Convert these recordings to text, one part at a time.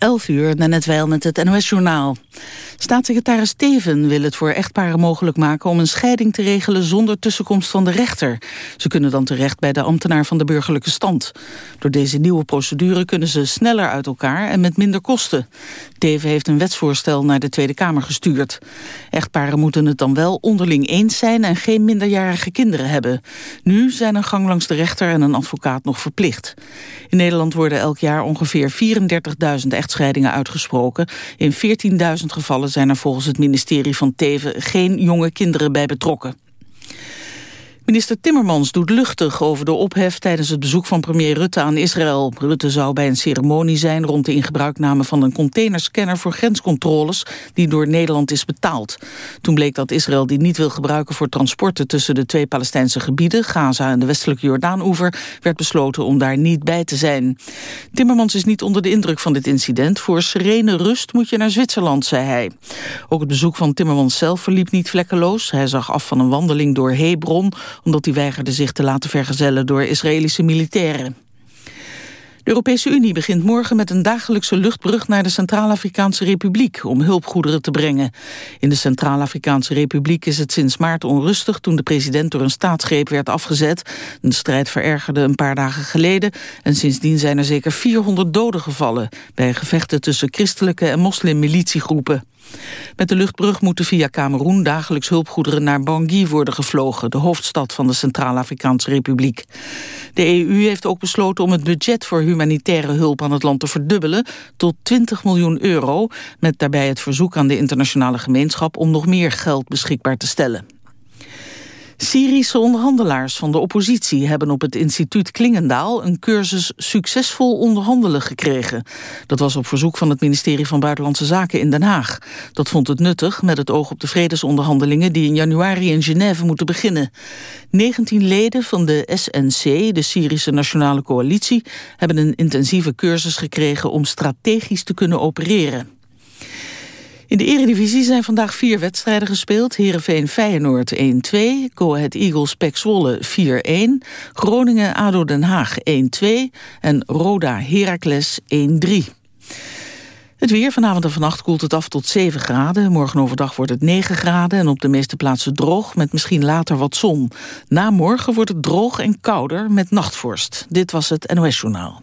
11 uur, net wel met het NOS-journaal. Staatssecretaris Teven wil het voor echtparen mogelijk maken... om een scheiding te regelen zonder tussenkomst van de rechter. Ze kunnen dan terecht bij de ambtenaar van de burgerlijke stand. Door deze nieuwe procedure kunnen ze sneller uit elkaar... en met minder kosten. Teven heeft een wetsvoorstel naar de Tweede Kamer gestuurd. Echtparen moeten het dan wel onderling eens zijn... en geen minderjarige kinderen hebben. Nu zijn een gang langs de rechter en een advocaat nog verplicht. In Nederland worden elk jaar ongeveer 34.000 echtscheidingen uitgesproken. In 14.000 gevallen zijn er volgens het ministerie van Teven geen jonge kinderen bij betrokken. Minister Timmermans doet luchtig over de ophef tijdens het bezoek van premier Rutte aan Israël. Rutte zou bij een ceremonie zijn rond de ingebruikname van een containerscanner voor grenscontroles die door Nederland is betaald. Toen bleek dat Israël die niet wil gebruiken voor transporten tussen de twee Palestijnse gebieden, Gaza en de westelijke Jordaanoever, werd besloten om daar niet bij te zijn. Timmermans is niet onder de indruk van dit incident. Voor serene rust moet je naar Zwitserland, zei hij. Ook het bezoek van Timmermans zelf verliep niet vlekkeloos. Hij zag af van een wandeling door Hebron omdat hij weigerde zich te laten vergezellen door Israëlische militairen. De Europese Unie begint morgen met een dagelijkse luchtbrug naar de Centraal-Afrikaanse Republiek om hulpgoederen te brengen. In de Centraal-Afrikaanse Republiek is het sinds maart onrustig toen de president door een staatsgreep werd afgezet. De strijd verergerde een paar dagen geleden en sindsdien zijn er zeker 400 doden gevallen bij gevechten tussen christelijke en moslimmilitiegroepen. Met de luchtbrug moeten via Cameroen dagelijks hulpgoederen naar Bangui worden gevlogen, de hoofdstad van de Centraal-Afrikaanse Republiek. De EU heeft ook besloten om het budget voor humanitaire hulp aan het land te verdubbelen tot 20 miljoen euro, met daarbij het verzoek aan de internationale gemeenschap om nog meer geld beschikbaar te stellen. Syrische onderhandelaars van de oppositie hebben op het instituut Klingendaal een cursus succesvol onderhandelen gekregen. Dat was op verzoek van het ministerie van Buitenlandse Zaken in Den Haag. Dat vond het nuttig met het oog op de vredesonderhandelingen die in januari in Genève moeten beginnen. 19 leden van de SNC, de Syrische Nationale Coalitie, hebben een intensieve cursus gekregen om strategisch te kunnen opereren. In de Eredivisie zijn vandaag vier wedstrijden gespeeld. Heerenveen Feyenoord 1-2, Go Ahead Eagles Pek Zwolle 4-1, Groningen ADO Den Haag 1-2 en Roda Heracles 1-3. Het weer vanavond en vannacht koelt het af tot 7 graden. Morgen overdag wordt het 9 graden en op de meeste plaatsen droog... met misschien later wat zon. Na morgen wordt het droog en kouder met nachtvorst. Dit was het NOS Journaal.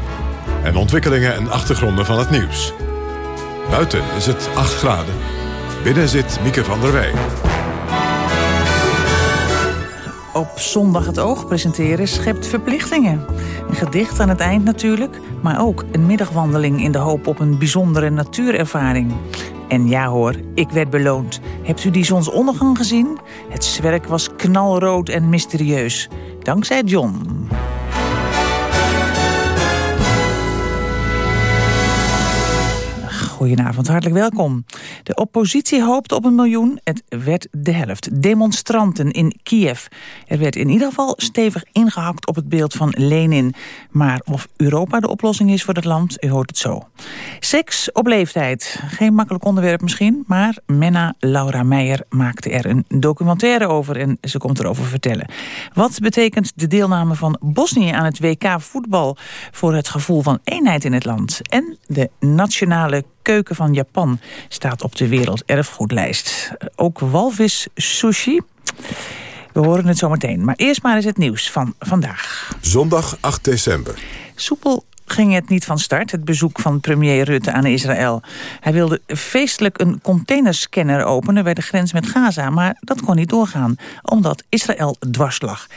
en ontwikkelingen en achtergronden van het nieuws. Buiten is het 8 graden. Binnen zit Mieke van der Wij. Op zondag het oog presenteren schept verplichtingen. Een gedicht aan het eind natuurlijk, maar ook een middagwandeling... in de hoop op een bijzondere natuurervaring. En ja hoor, ik werd beloond. Hebt u die zonsondergang gezien? Het zwerk was knalrood en mysterieus. Dankzij John. Goedenavond, hartelijk welkom. De oppositie hoopte op een miljoen, het werd de helft. Demonstranten in Kiev. Er werd in ieder geval stevig ingehakt op het beeld van Lenin. Maar of Europa de oplossing is voor het land, u hoort het zo. Seks op leeftijd. Geen makkelijk onderwerp misschien, maar Menna Laura Meijer maakte er een documentaire over en ze komt erover vertellen. Wat betekent de deelname van Bosnië aan het WK voetbal voor het gevoel van eenheid in het land? En de nationale keuken van Japan staat op de werelderfgoedlijst. Ook walvis sushi. We horen het zometeen. Maar eerst maar eens het nieuws van vandaag. Zondag 8 december. Soepel ging het niet van start, het bezoek van premier Rutte aan Israël. Hij wilde feestelijk een containerscanner openen bij de grens met Gaza... maar dat kon niet doorgaan, omdat Israël dwars lag.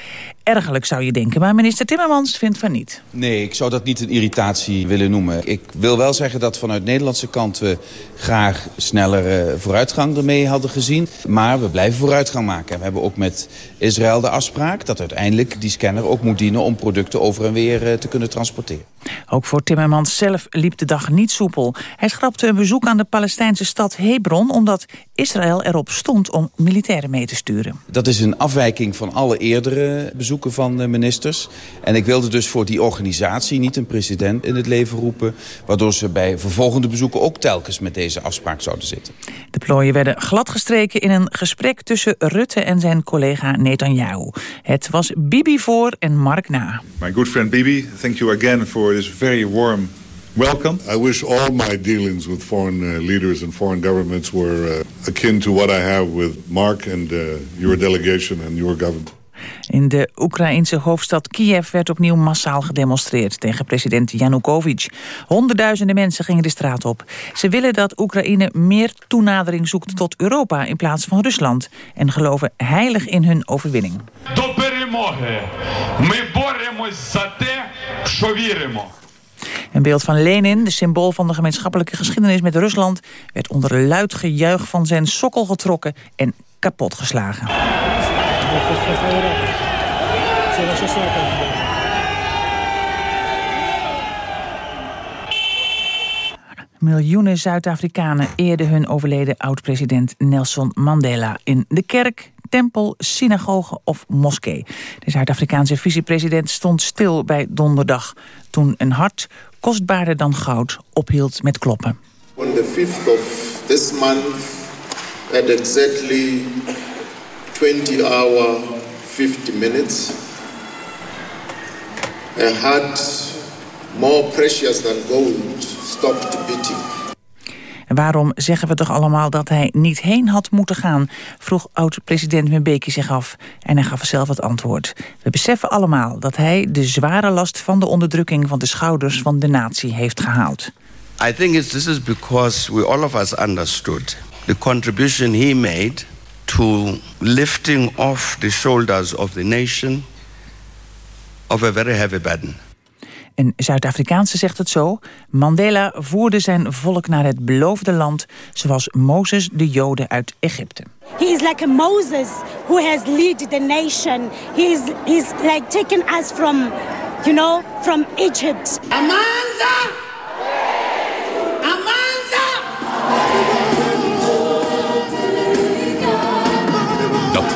Ergelijk zou je denken, maar minister Timmermans vindt van niet. Nee, ik zou dat niet een irritatie willen noemen. Ik wil wel zeggen dat vanuit Nederlandse kant we graag snellere vooruitgang ermee hadden gezien. Maar we blijven vooruitgang maken. We hebben ook met Israël de afspraak dat uiteindelijk die scanner ook moet dienen om producten over en weer eh, te kunnen transporteren. Ook voor Timmermans zelf liep de dag niet soepel. Hij schrapte een bezoek aan de Palestijnse stad Hebron... omdat Israël erop stond om militairen mee te sturen. Dat is een afwijking van alle eerdere bezoeken van ministers. En ik wilde dus voor die organisatie niet een president in het leven roepen... waardoor ze bij vervolgende bezoeken ook telkens met deze afspraak zouden zitten. De plooien werden gladgestreken in een gesprek tussen Rutte en zijn collega Netanyahu. Het was Bibi voor en Mark na. My good friend Bibi, thank you again for this very warm welcome. I wish all my dealings with foreign uh, leaders and foreign governments were uh, akin to what I have with Mark and uh, your delegation and your government. In de Oekraïnse hoofdstad Kiev werd opnieuw massaal gedemonstreerd tegen president Yanukovych. Honderdduizenden mensen gingen de straat op. Ze willen dat Oekraïne meer toenadering zoekt tot Europa in plaats van Rusland en geloven heilig in hun overwinning. До перемоги. Ми боремось за те, що віримо. Een beeld van Lenin, de symbool van de gemeenschappelijke geschiedenis met Rusland... werd onder luid gejuich van zijn sokkel getrokken en kapotgeslagen. Miljoenen Zuid-Afrikanen eerden hun overleden oud-president Nelson Mandela in de kerk, tempel, synagoge of moskee. De Zuid-Afrikaanse vicepresident stond stil bij donderdag toen een hart, kostbaarder dan goud, ophield met kloppen. On the 5th of this month, at exactly 20 hour 50 minutes, a heart more precious than gold stopped beating. En waarom zeggen we toch allemaal dat hij niet heen had moeten gaan? Vroeg oud-president Mbeki zich af. En hij gaf zelf het antwoord. We beseffen allemaal dat hij de zware last van de onderdrukking... van de schouders van de natie heeft gehaald. I think it's, this is because we all of us understood the contribution he made to lifting off the shoulders of the nation of a very heavy burden. Een Zuid-Afrikaanse zegt het zo. Mandela voerde zijn volk naar het beloofde land... zoals Mozes de Joden uit Egypte. He is like a Moses who has led the nation. He is he's like taken us from, you know, from Egypt. Amanda! Amanda!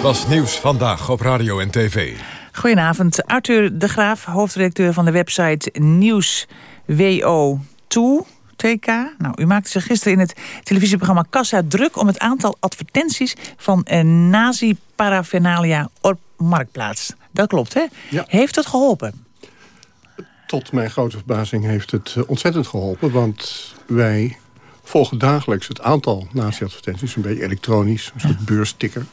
Was nieuws vandaag op radio en tv. Goedenavond, Arthur de Graaf, hoofdredacteur van de website Nieuwswo2. TK. Nou, u maakte zich gisteren in het televisieprogramma Kassa druk... om het aantal advertenties van eh, nazi-paraphernalia op Marktplaats. Dat klopt, hè? Ja. Heeft het geholpen? Tot mijn grote verbazing heeft het eh, ontzettend geholpen. Want wij volgen dagelijks het aantal nazi-advertenties. Een beetje elektronisch, een soort beursticker.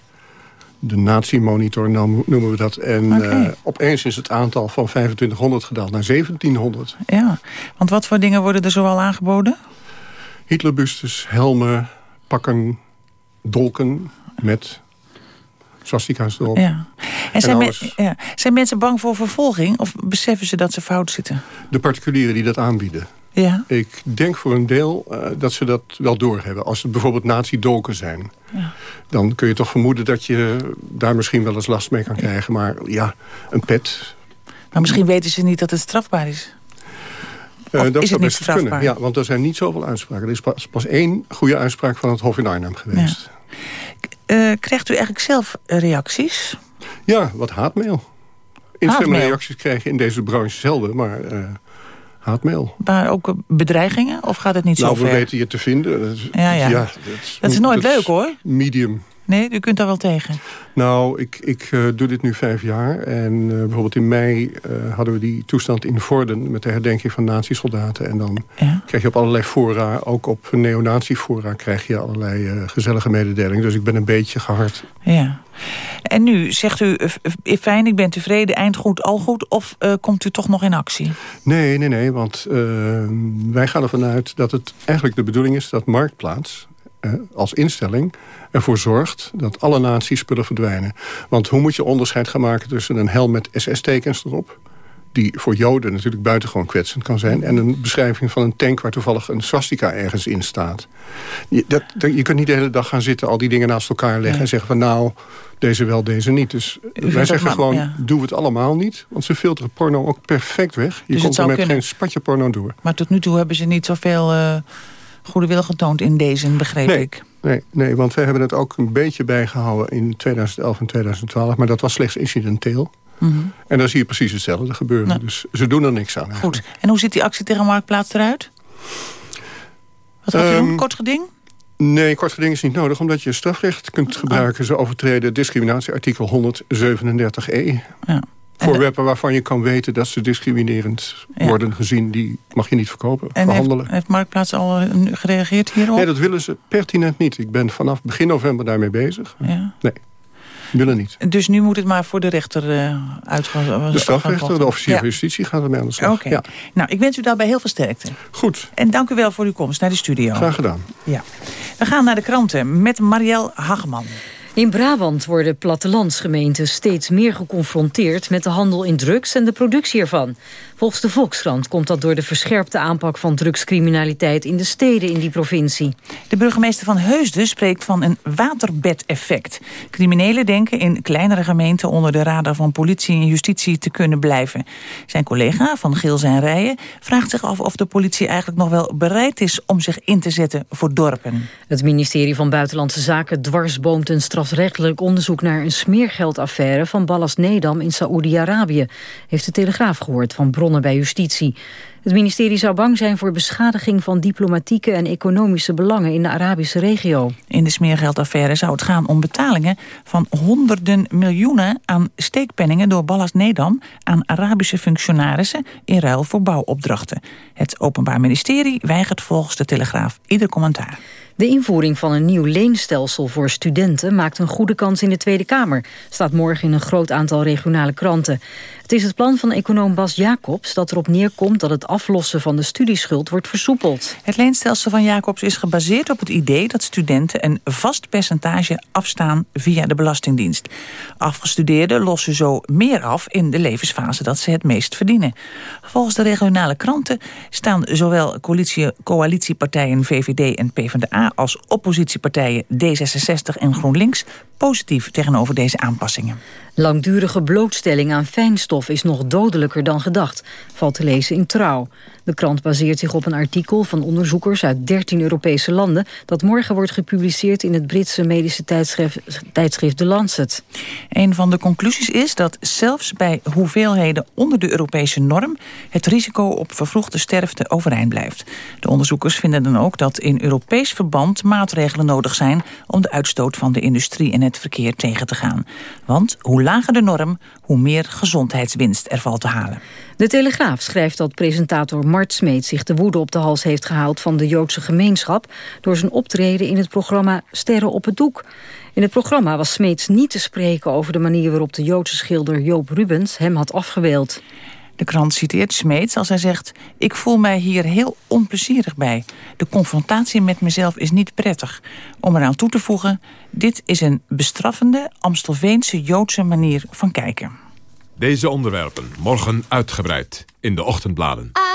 De nazi-monitor noemen we dat. En Oké. eh, opeens is het aantal van 2500 gedaald naar 1700. Ja, want wat voor dingen worden er zoal aangeboden? Hitlerbustes, helmen, pakken, dolken met swastika's erop. Ja. En zijn, ja. zijn mensen bang voor vervolging? Of beseffen ze dat ze fout zitten? De particulieren die dat aanbieden. Ja. Ik denk voor een deel eh, dat ze dat wel doorhebben. Als het bijvoorbeeld nazi-dolken zijn. Ja. Dan kun je toch vermoeden dat je daar misschien wel eens last mee kan krijgen. Maar ja, een pet... Maar misschien weten ze niet dat het strafbaar is. eh, dat is zou het niet best eens kunnen. strafbaar? Ja, want er zijn niet zoveel uitspraken. Er is pas, pas één goede uitspraak van het Hof in Arnhem geweest. Eh, krijgt u eigenlijk zelf reacties? Ja, wat haatmail. Instemmende reacties krijg je in deze branche zelden, maar haatmail. Maar ook eh, bedreigingen? Of gaat het niet nou, zo we ver? weten je te vinden. Dat Ja, ja. dat Dat is nooit dat leuk, hoor. Medium. Nee, u kunt daar wel tegen? Nou, ik, ik uh, doe dit nu vijf jaar. En uh, bijvoorbeeld in mei uh, hadden we die toestand in Vorden... met de herdenking van nazi-soldaten. En dan ja. krijg je op allerlei fora, ook op neonazi-fora... krijg je allerlei gezellige mededelingen. Dus ik ben een beetje gehard. Ja. En nu zegt u, fijn, ik ben tevreden, eind goed, al goed... of komt u toch nog in actie? Nee, nee, nee, want wij gaan ervan uit dat het eigenlijk de bedoeling is... dat Marktplaats als instelling ervoor zorgt dat alle nazi-spullen verdwijnen. Want hoe moet je onderscheid gaan maken tussen een helm met SS-tekens erop... die voor Joden natuurlijk buitengewoon kwetsend kan zijn... en een beschrijving van een tank waar toevallig een swastika ergens in staat. Je, dat, je kunt niet de hele dag gaan zitten, al die dingen naast elkaar leggen... en zeggen van nou, deze wel, deze niet. Dus wij zeggen gewoon, ja. doe het allemaal niet. Want ze filteren porno ook perfect weg. Je dus komt er met geen spatje porno door. Maar tot nu toe hebben ze niet zoveel... Uh goede wil getoond in deze, begreep nee, ik. Nee, nee, want wij hebben het ook een beetje bijgehouden in 2011 en 2012. Maar dat was slechts incidenteel. Mm -hmm. En dan zie je precies hetzelfde gebeuren. Nou. Dus ze doen er niks aan. Goed. En hoe ziet die actie tegen Marktplaats eruit? Wat gaat um, je doen? Kort geding? Nee, kort geding is niet nodig, omdat je strafrecht kunt gebruiken. Oh. Ze overtreden discriminatieartikel 137e. Ja. Voorwerpen waarvan je kan weten dat ze discriminerend worden gezien... die mag je niet verkopen, en verhandelen. Heeft, heeft Marktplaats al eh, gereageerd hierop? Nee, dat willen ze pertinent niet. Ik ben vanaf begin november daarmee bezig. Ja. Nee, willen niet. Dus nu moet het maar voor de rechter uh, uitgaan? De strafrechter, de officier van justitie gaat ermee aan de slag. Oké. Ja. Nou, ik wens u daarbij heel veel sterkte. Goed. En dank u wel voor uw komst naar de studio. Graag gedaan. Ja. We gaan naar de kranten met Marielle Hagman. In Brabant worden plattelandsgemeenten steeds meer geconfronteerd met de handel in drugs en de productie ervan. Volgens de Volkskrant komt dat door de verscherpte aanpak van drugscriminaliteit in de steden in die provincie. De burgemeester van Heusden spreekt van een waterbedeffect. Criminelen denken in kleinere gemeenten onder de radar van politie en justitie te kunnen blijven. Zijn collega van Geel zijn Rijen vraagt zich af of de politie eigenlijk nog wel bereid is om zich in te zetten voor dorpen. Het ministerie van Buitenlandse Zaken dwarsboomt een strafrechtelijk onderzoek naar een smeergeldaffaire van Ballas Nedam in Saoedi-Arabië, heeft de Telegraaf gehoord van bronnen bij justitie. Het ministerie zou bang zijn voor beschadiging van diplomatieke en economische belangen in de Arabische regio. In de smeergeldaffaire zou het gaan om betalingen van honderden miljoenen aan steekpenningen door Ballas Nedam aan Arabische functionarissen in ruil voor bouwopdrachten. Het Openbaar Ministerie weigert volgens de Telegraaf ieder commentaar. De invoering van een nieuw leenstelsel voor studenten maakt een goede kans in de Tweede Kamer. Staat morgen in een groot aantal regionale kranten. Het is het plan van econoom Bas Jacobs dat erop neerkomt dat het aflossen van de studieschuld wordt versoepeld. Het leenstelsel van Jacobs is gebaseerd op het idee dat studenten een vast percentage afstaan via de Belastingdienst. Afgestudeerden lossen zo meer af in de levensfase dat ze het meest verdienen. Volgens de regionale kranten staan zowel coalitie, coalitiepartijen VVD en PvdA als oppositiepartijen D66 en GroenLinks positief tegenover deze aanpassingen. Langdurige blootstelling aan fijnstof is nog dodelijker dan gedacht, valt te lezen in Trouw. De krant baseert zich op een artikel van onderzoekers uit 13 Europese landen... dat morgen wordt gepubliceerd in het Britse medische tijdschrift, tijdschrift The Lancet. Een van de conclusies is dat zelfs bij hoeveelheden onder de Europese norm... het risico op vervroegde sterfte overeind blijft. De onderzoekers vinden dan ook dat in Europees verband maatregelen nodig zijn... om de uitstoot van de industrie en verkeer tegen te gaan. Want hoe lager de norm, hoe meer gezondheidswinst er valt te halen. De Telegraaf schrijft dat presentator Mart Smeet zich de woede op de hals heeft gehaald van de Joodse gemeenschap door zijn optreden in het programma Sterren op het Doek. In het programma was Smeets niet te spreken over de manier waarop de Joodse schilder Joop Rubens hem had afgebeeld. De krant citeert Smeets als hij zegt... ik voel mij hier heel onplezierig bij. De confrontatie met mezelf is niet prettig. Om eraan toe te voegen... dit is een bestraffende Amstelveense Joodse manier van kijken. Deze onderwerpen morgen uitgebreid in de ochtendbladen. I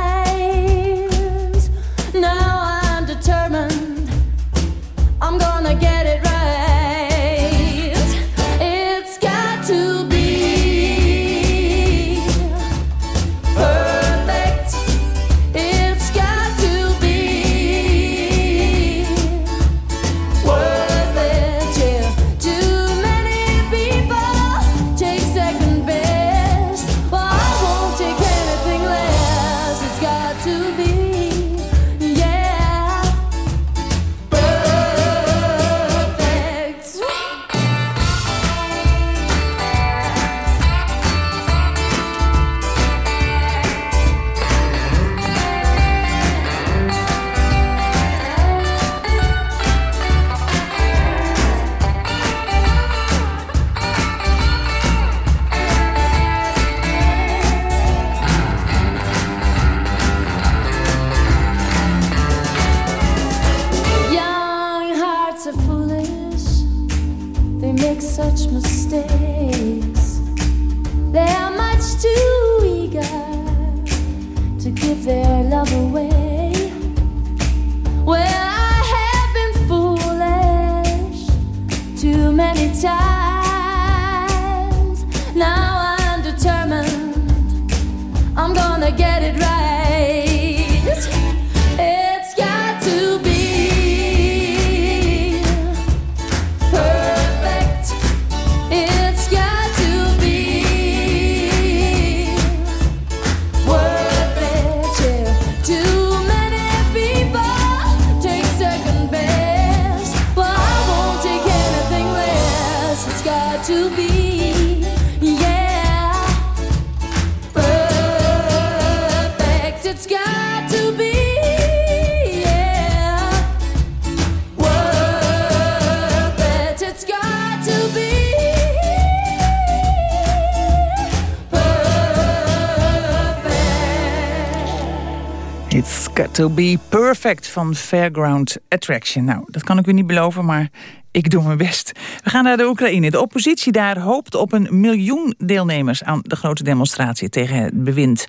It's got to be perfect van Fairground Attraction. Nou, dat kan ik u niet beloven, maar ik doe mijn best. We gaan naar de Oekraïne. De oppositie daar hoopt op een miljoen deelnemers... aan de grote demonstratie tegen het bewind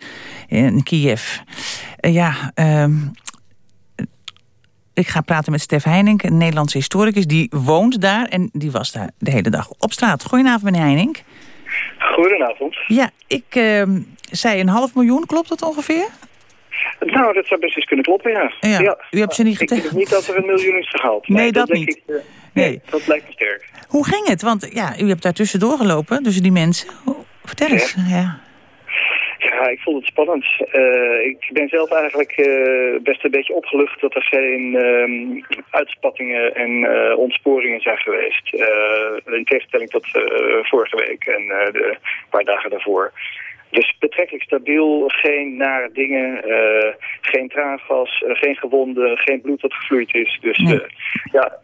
in Kiev. Eh, ja, ehm, ik ga praten met Stef Heining, een Nederlandse historicus. Die woont daar en die was daar de hele dag op straat. Goedenavond, meneer Heining. Goedenavond. Ja, ik ehm, zei een half miljoen, klopt dat ongeveer? Nou, dat zou best eens kunnen kloppen, ja. Ja, u hebt ze niet Ik denk niet dat er een miljoen is gehaald. Nee, dat niet. Ik, eh, nee, dat lijkt me sterk. Hoe ging het? Want ja, u hebt daar tussendoor gelopen, tussen die mensen. Hoe- Vertel eens. Ja. Ja, ik vond het spannend. Eh, ik ben zelf eigenlijk eh, best een beetje opgelucht dat er geen ehm, uitspattingen en eh, ontsporingen zijn geweest. In tegenstelling tot vorige week en de paar dagen daarvoor. Dus betrekkelijk stabiel, geen nare dingen, eh, geen traangas, eh, geen gewonden, geen bloed dat gevloeid is. Dus Nee. eh, ja,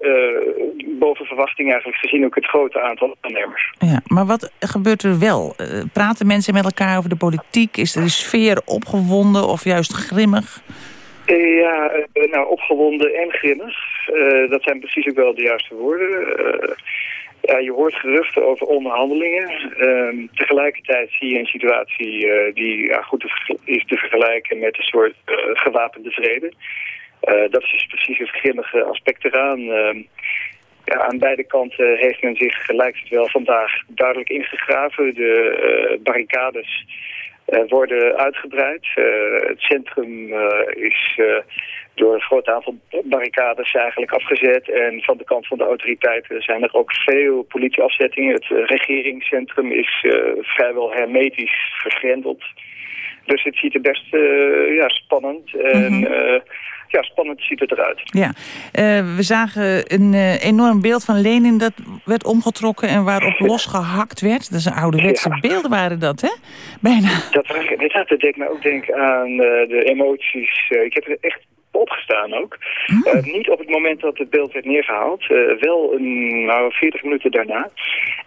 boven verwachting eigenlijk gezien ook het grote aantal aannemers. Ja, maar wat gebeurt er wel? Praten mensen met elkaar over de politiek? Is de sfeer opgewonden of juist grimmig? Ja, nou, opgewonden en grimmig. Dat zijn precies ook wel de juiste woorden. Eh, ja, je hoort geruchten over onderhandelingen. Ehm, tegelijkertijd zie je een situatie eh, die ja, goed is te vergelijken met een soort eh, gewapende vrede. Eh, dat is dus precies het grimmige aspect eraan. Ehm, ja, aan beide kanten heeft men zich, lijkt het wel, vandaag duidelijk ingegraven. De barricades worden uitgebreid. Eh, het centrum eh, is eh, door een groot aantal barricades eigenlijk afgezet. En van de kant van de autoriteiten zijn er ook veel politieafzettingen. Het eh, regeringscentrum is eh, vrijwel hermetisch vergrendeld. Dus het ziet er best eh, ja, spannend en eh, ja, spannend ziet het eruit. Ja, Eh, we zagen een eh, enorm beeld van Lenin dat werd omgetrokken en waarop losgehakt werd. Dat is een ouderwetse beelden waren dat, hè? Bijna. Dat, dat deed mij ook denken aan eh, de emoties. Ik heb er echt opgestaan ook. Eh, niet op het moment dat het beeld werd neergehaald, eh, wel een, nou, 40 minuten daarna.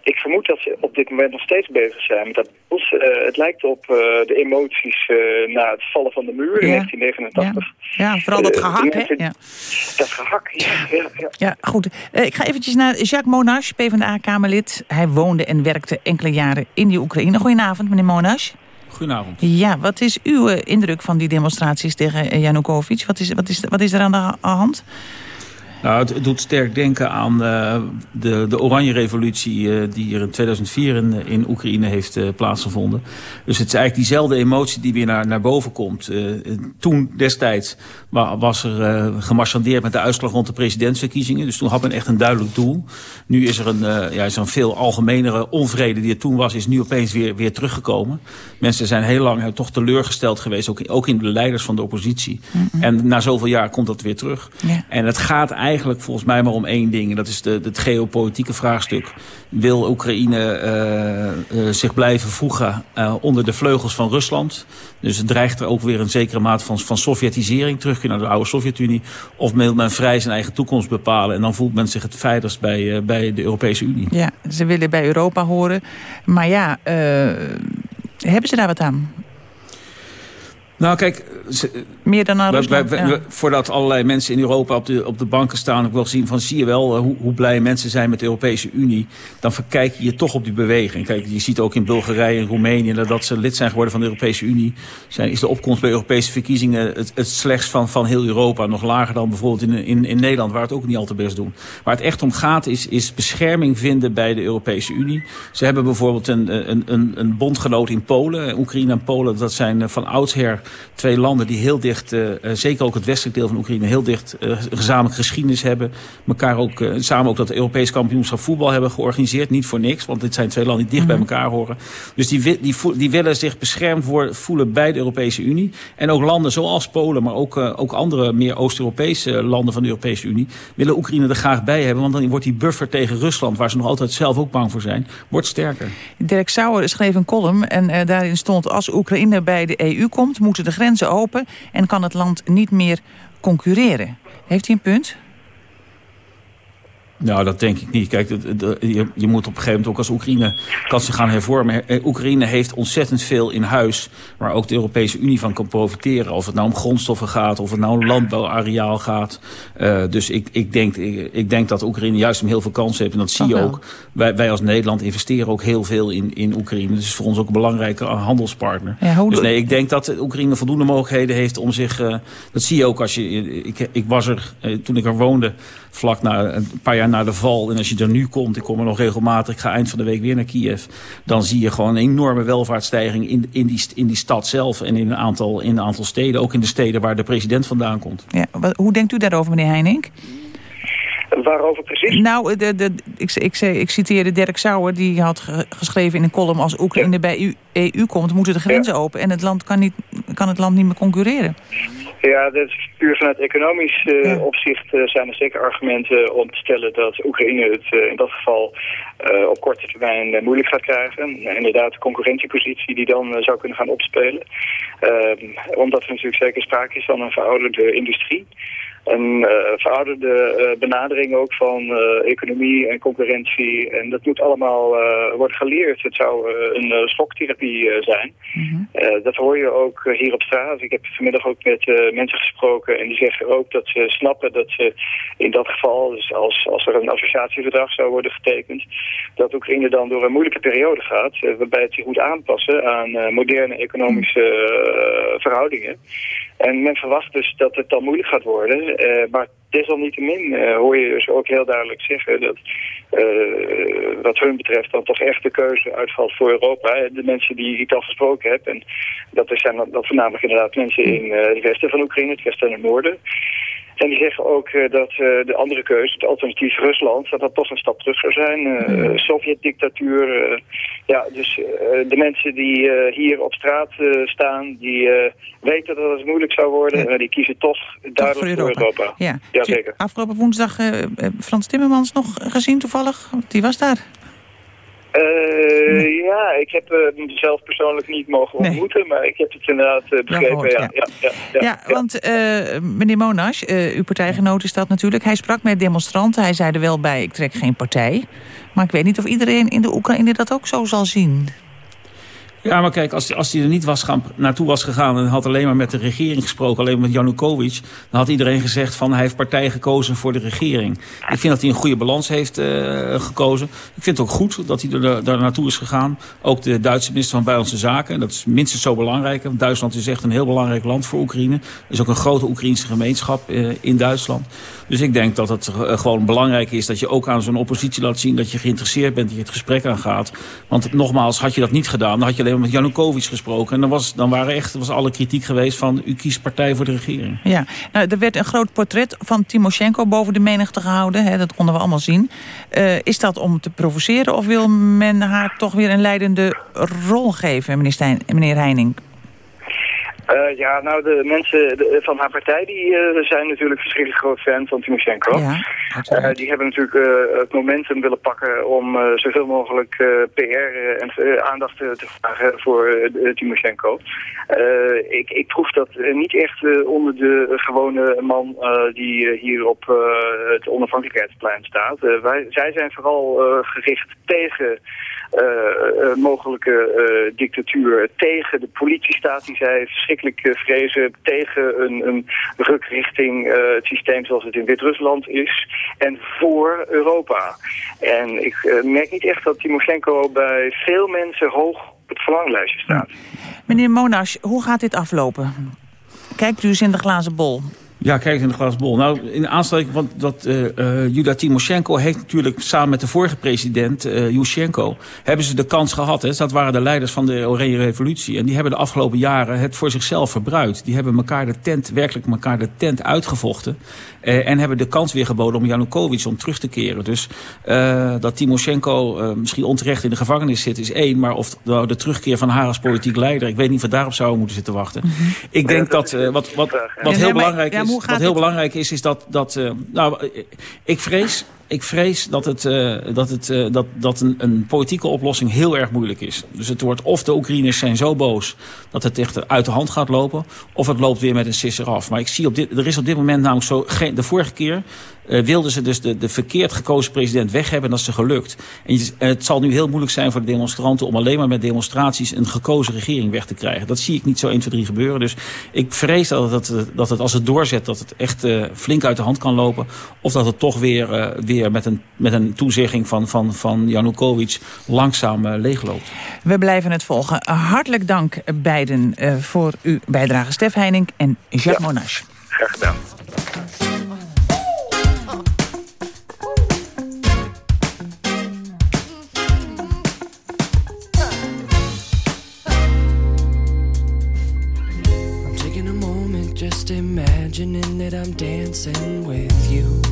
Ik vermoed dat ze op dit moment nog steeds bezig zijn met dat beeld. Eh, het lijkt op de emoties na het vallen van de muur in Ja. 1989. Ja, vooral dat Eh, gehak, hè? Ja. Dat gehak, ja. goed. Ik ga eventjes naar Jacques Monash, PvdA-Kamerlid. Hij woonde en werkte enkele jaren in die Oekraïne. Goedenavond, meneer Monash. Goedenavond. Ja, wat is uw eh, indruk van die demonstraties tegen eh, Janukovic? Wat is, wat, is, wat is er aan de ha- hand? Nou, het, doet sterk denken aan eh, de, de Oranje Revolutie eh, die er in 2004 in, in Oekraïne heeft eh, plaatsgevonden. Dus het is eigenlijk diezelfde emotie die weer naar, naar boven komt. Eh, toen destijds wa- was er eh, gemarchandeerd met de uitslag rond de presidentsverkiezingen. Dus toen had men echt een duidelijk doel. Nu is er een, eh, ja, is een veel algemenere onvrede die er toen was, is nu opeens weer, weer teruggekomen. Mensen zijn heel lang eh, toch teleurgesteld geweest, ook, ook in de leiders van de oppositie. En na zoveel jaar komt dat weer terug. Ja. En het gaat eigenlijk volgens mij maar om één ding. En dat is de, het geopolitieke vraagstuk. Wil Oekraïne eh, eh, zich blijven voegen eh, onder de vleugels van Rusland? Dus het dreigt er ook weer een zekere mate van, van Sovjetisering. Terug naar de oude Sovjet-Unie. Of wil men vrij zijn eigen toekomst bepalen? En dan voelt men zich het veiligst bij, bij de Europese Unie. Ja, ze willen bij Europa horen. Maar ja, hebben ze daar wat aan? Nou kijk, ze- Meer dan aan wij- Rusland? wij- ja. wij- voordat allerlei mensen in Europa op de, op de banken staan... ik wel gezien van, zie je wel eh, hoe, hoe blij mensen zijn met de Europese Unie... dan verkijk je je toch op die beweging. Kijk, je ziet ook in Bulgarije en Roemenië... dat ze lid zijn geworden van de Europese Unie... Zijn, is de opkomst bij Europese verkiezingen het, het slechts van, van heel Europa. Nog lager dan bijvoorbeeld in, in, in Nederland, waar het ook niet al te best doen. Waar het echt om gaat is, is bescherming vinden bij de Europese Unie. Ze hebben bijvoorbeeld een, een, een, een bondgenoot in Polen. Oekraïne en Polen, dat zijn eh, van oudsher twee landen die heel dicht, eh, eh, zeker ook het westelijk deel van Oekraïne, heel dicht eh, een gezamenlijke geschiedenis hebben. Mekaar ook, eh, samen ook dat Europees kampioenschap voetbal hebben georganiseerd. Niet voor niks, want dit zijn twee landen die dicht bij elkaar horen. Dus die, die, willen zich beschermd worden, voelen bij de Europese Unie. En ook landen zoals Polen, maar ook, eh, ook andere meer Oost-Europese landen van de Europese Unie, willen Oekraïne er graag bij hebben. Want dan wordt die buffer tegen Rusland, waar ze nog altijd zelf ook bang voor zijn, wordt sterker. Dirk Sauer schreef een column en eh, daarin stond... als Oekraïne bij de EU komt, moeten de grenzen open... en kan het land niet meer concurreren. Heeft hij een punt? Nou, dat denk ik niet. Kijk, de- de- je, je moet op een gegeven moment ook als Oekraïne kan ze gaan hervormen. Oekraïne heeft ontzettend veel in huis waar ook de Europese Unie van kan profiteren. Of het nou om grondstoffen gaat, of het nou om landbouwareaal gaat. Eh, dus ik, ik, denk, ik, ik denk dat Oekraïne juist om heel veel kansen heeft. En dat zie je ook. Wij, wij als Nederland investeren ook heel veel in, in Oekraïne. Dus het is voor ons ook een belangrijke handelspartner. Ja, dus nee, ik denk dat Oekraïne voldoende mogelijkheden heeft om zich... eh, dat zie je ook als je... Ik, ik was er, eh, toen ik er woonde, vlak na, een paar jaar na de val. En als je er nu komt, ik kom er nog regelmatig... ik ga eind van de week weer naar Kiev. Dan zie je gewoon een enorme welvaartsstijging in, in, die, in die stad zelf... en in een, aantal, in een aantal steden. Ook in de steden waar de president vandaan komt. Ja, hoe denkt u daarover, meneer Heining? Waarover precies? Nou, de, de, ik, ik, ik citeerde Dirk Sauer, die had ge- geschreven in een column... als Oekraïne bij EU komt, moeten de grenzen open... en het land kan, niet, kan het land niet meer concurreren. Ja, dat is puur vanuit economisch eh, opzicht eh, zijn er zeker argumenten om te stellen dat Oekraïne het eh, in dat geval op korte termijn moeilijk gaat krijgen. Nou, inderdaad, de concurrentiepositie die dan zou kunnen gaan opspelen. Ehm, omdat er natuurlijk zeker sprake is van een verouderde industrie. Een eh, verouderde eh, benadering ook van eh, economie en concurrentie. En dat moet allemaal worden geleerd. Het zou een schoktherapie zijn. Eh, dat hoor je ook hier op straat. Ik heb vanmiddag ook met mensen gesproken en die zeggen ook dat ze snappen dat ze in dat geval, dus als, als er een associatieverdrag zou worden getekend, dat Oekraïne dan door een moeilijke periode gaat, waarbij het zich moet aanpassen aan moderne economische verhoudingen. En men verwacht dus dat het dan moeilijk gaat worden. eh, maar desalniettemin eh, hoor je dus ook heel duidelijk zeggen dat eh, wat hun betreft dan toch echt de keuze uitvalt voor Europa. De mensen die ik al gesproken heb. En dat zijn dat voornamelijk inderdaad mensen in het westen van Oekraïne, het westen en het noorden. En die zeggen ook eh, dat eh, de andere keuze, het alternatief Rusland, dat dat toch een stap terug zou zijn. Eh, Sovjet-dictatuur. ja, dus de mensen die hier op straat staan, die weten dat het moeilijk zou worden. En die kiezen toch duidelijk voor Europa. Ja. Jazeker. Afgelopen woensdag Frans Timmermans nog gezien toevallig? Die was daar. Eh, Ja, ik heb hem zelf persoonlijk niet mogen ontmoeten, maar ik heb het inderdaad eh, begrepen. ja, ja. ja, ja, want eh, meneer Monash, eh, uw partijgenoot is dat natuurlijk. Hij sprak met demonstranten. Hij zei er wel bij, ik trek geen partij. Maar ik weet niet of iedereen in de Oekraïne dat ook zo zal zien. Ja, maar kijk, als, als hij er niet was gaan, naartoe was gegaan... en had alleen maar met de regering gesproken, alleen met Janukovic... dan had iedereen gezegd van hij heeft partij gekozen voor de regering. Ik vind dat hij een goede balans heeft eh, gekozen. Ik vind het ook goed dat hij er, daar naartoe is gegaan. Ook de Duitse minister van Buitenlandse Zaken. Dat is minstens zo belangrijk. Want Duitsland is echt een heel belangrijk land voor Oekraïne. Er is ook een grote Oekraïnse gemeenschap eh, in Duitsland. Dus ik denk dat het eh, gewoon belangrijk is... dat je ook aan zo'n oppositie laat zien dat je geïnteresseerd bent... dat je het gesprek aangaat. Want nogmaals, had je dat niet gedaan... dan had je alleen maar met Janukovic gesproken. En dan was, dan waren echt, was alle kritiek geweest van... u kiest partij voor de regering. Ja, nou, er werd een groot portret van Timoshenko boven de menigte gehouden. Hè, dat konden we allemaal zien. Eh, is dat om te provoceren of wil men haar toch weer een leidende rol geven, meneer, meneer Heining? Eh, ja, nou, de mensen de- van haar partij die eh, zijn natuurlijk verschrikkelijk groot fan van Timoshenko. Ja, Eh, die hebben natuurlijk het momentum willen pakken om zoveel mogelijk PR en aandacht te vragen voor Timoshenko. Ik, ik proef dat niet echt onder de gewone man die hier op het onafhankelijkheidsplein staat. Wij, zij zijn vooral gericht tegen mogelijke eh, dictatuur, tegen de politiestaat die zij verschrikkelijk eh, vrezen, tegen een, een ruk richting eh, het systeem zoals het in Wit-Rusland is en voor Europa. En ik eh, merk niet echt dat Timoshenko bij veel mensen hoog op het verlanglijstje staat. Meneer Monash, hoe gaat dit aflopen? Kijkt u eens in de glazen bol. Ja, kijk in de glazen bol. Nou, in aansluiting, want dat eh eh, Julia Timoshenko heeft natuurlijk samen met de vorige president, eh Yushchenko, hebben ze de kans gehad. Hè. Dat waren de leiders van de Oranje Revolutie. En die hebben de afgelopen jaren het voor zichzelf verbruikt. Die hebben elkaar de tent, werkelijk elkaar de tent uitgevochten. eh, en hebben de kans weer geboden om Janukovic om terug te keren. Dus eh, dat Timoshenko eh, misschien onterecht in de gevangenis zit is één. Maar of nou, de terugkeer van haar als politiek leider, ik weet niet of we daarop zouden moeten zitten wachten. Ik denk dat, eh, wat, wat, wat heel belangrijk is, wat heel belangrijk is, is dat, dat eh, nou, eh, ik vrees, ik vrees dat, het, eh, dat, het, eh, dat, dat een, een politieke oplossing heel erg moeilijk is. Dus het wordt of de Oekraïners zijn zo boos dat het echt uit de hand gaat lopen, of het loopt weer met een sisser af. Maar ik zie op dit, er is op dit moment namelijk zo, de vorige keer eh, wilden ze dus de, de verkeerd gekozen president weg hebben en dat is ze gelukt. En het zal nu heel moeilijk zijn voor de demonstranten om alleen maar met demonstraties een gekozen regering weg te krijgen. Dat zie ik niet zo 1, 2, 3 gebeuren. Dus ik vrees dat het, dat het als het doorzet, dat het echt flink uit de hand kan lopen. Of dat het toch weer, eh, weer met, een, met een toezegging van, van, van Janukovic langzaam eh, leegloopt. We blijven het volgen. Hartelijk dank beiden eh, voor uw bijdrage. Stef Heining en Jacques Monash. Graag gedaan. I'm taking a moment just imagining that I'm dancing with you.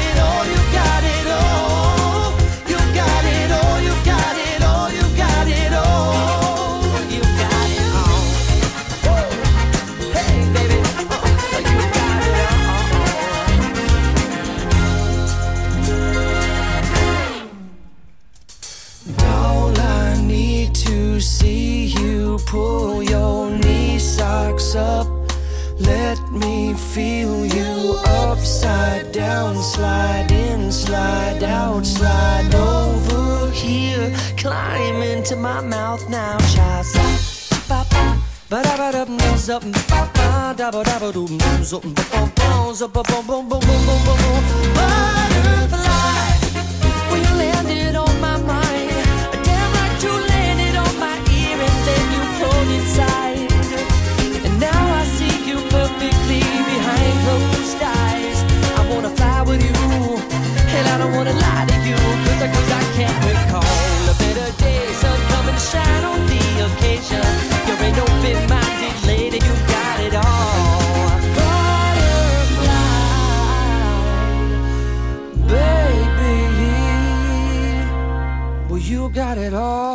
pull your knee socks up. Let me feel you upside down, slide in, slide out, slide over here. Climb into my mouth now, child. Bum bum bum. Butterfly. landed on my mind. Shine on the occasion. You're an open-minded lady, you got it all. Butterfly, baby. Well, you got it all.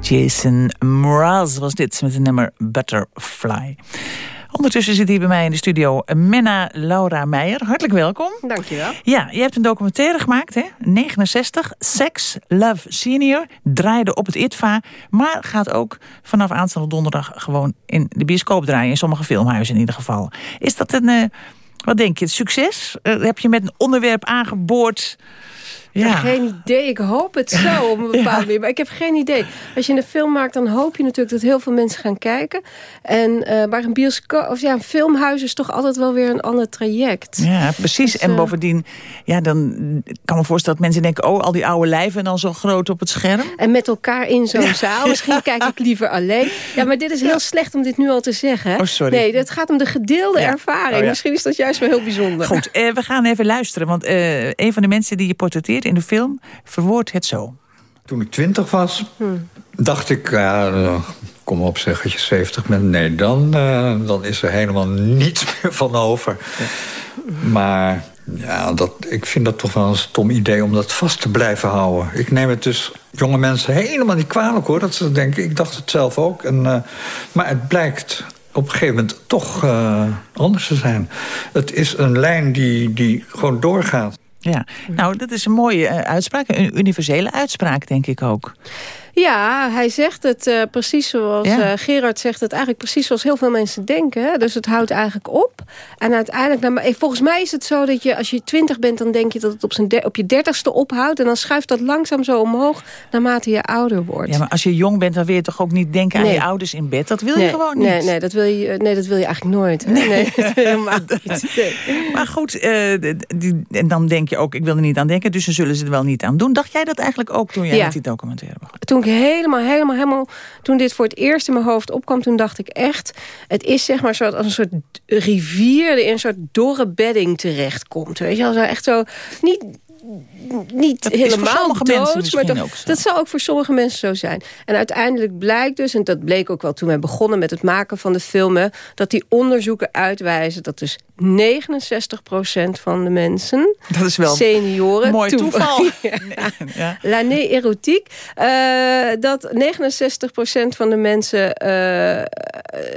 Jason Mraz was dit met het nummer Butterfly. Ondertussen zit hier bij mij in de studio Menna Laura Meijer. Hartelijk welkom. Dankjewel. Ja, je hebt een documentaire gemaakt, hè? 69, Sex, Love, Senior. Draaide op het ITVA, maar gaat ook vanaf aanstaande donderdag gewoon in de bioscoop draaien. In sommige filmhuizen in ieder geval. Is dat een, eh, wat denk je, succes? Eh, heb je met een onderwerp aangeboord... Ik heb geen idee. Ik hoop het zo op een bepaalde manier. Maar ik heb geen idee. Als je een film maakt, dan hoop je natuurlijk dat heel veel mensen gaan kijken. En, eh, maar een bioscoop, of ja, een filmhuis is toch altijd wel weer een ander traject. Ja, precies. Dus, en eh, bovendien, ja, dan ik kan me voorstellen dat mensen denken... oh, al die oude lijven en dan zo groot op het scherm. En met elkaar in zo'n zaal. Misschien kijk ik liever alleen. Ja, maar dit is heel slecht om dit nu al te zeggen. hè? Oh, sorry. Nee, het gaat om de gedeelde Ja. ervaring. Oh, ja. Misschien is dat juist wel heel bijzonder. Goed, eh, we gaan even luisteren. Want een van de mensen die je portretteert in de film... verwoordt het zo. Toen ik twintig was, dacht ik, eh, kom op zeg, als je 70 bent. Nee, dan, eh, dan is er helemaal niets meer van over. Maar ja, dat, ik vind dat toch wel een stom idee om dat vast te blijven houden. Ik neem het dus jonge mensen helemaal niet kwalijk hoor. Dat ze denken, ik dacht het zelf ook. En, eh, maar het blijkt op een gegeven moment toch anders te zijn. Het is een lijn die, die gewoon doorgaat. Ja, nou, dat is een mooie eh, uitspraak. Een universele uitspraak, denk ik ook. Ja, hij zegt het eh, precies zoals Ja. eh, Gerard zegt het eigenlijk precies zoals heel veel mensen denken. Hè? Dus het houdt eigenlijk op. En uiteindelijk, nou, eh, volgens mij is het zo dat je als je twintig bent, dan denk je dat het op, zijn op je dertigste ophoudt. En dan schuift dat langzaam zo omhoog naarmate je ouder wordt. Ja, maar als je jong bent, dan wil je toch ook niet denken aan Nee. je ouders in bed? Dat wil je nee, gewoon niet. Nee, nee, dat wil je, nee, dat wil je eigenlijk nooit. hè? Nee, dat je helemaal niet. Nee. Maar goed, die, en dan denk je ook, ik wil er niet aan denken... dus dan zullen ze er wel niet aan doen. Dacht jij dat eigenlijk ook toen jij Ja. met die documentaire begon? Toen ik helemaal, helemaal, helemaal... Toen dit voor het eerst in mijn hoofd opkwam, toen dacht ik echt... Het is zeg maar soort, als een soort rivier die in een soort dorre bedding terechtkomt. Weet je, wel, zo echt zo... Niet, niet Dat helemaal dood, maar zo. dat zal ook voor sommige mensen zo zijn. En uiteindelijk blijkt dus, en dat bleek ook wel toen wij begonnen met het maken van de filmen, dat die onderzoeken uitwijzen dat dus 69% van de mensen, Dat is wel senioren, mooi toeval. Ja. Ja. L'année erotiek. eh, dat 69% van de mensen eh,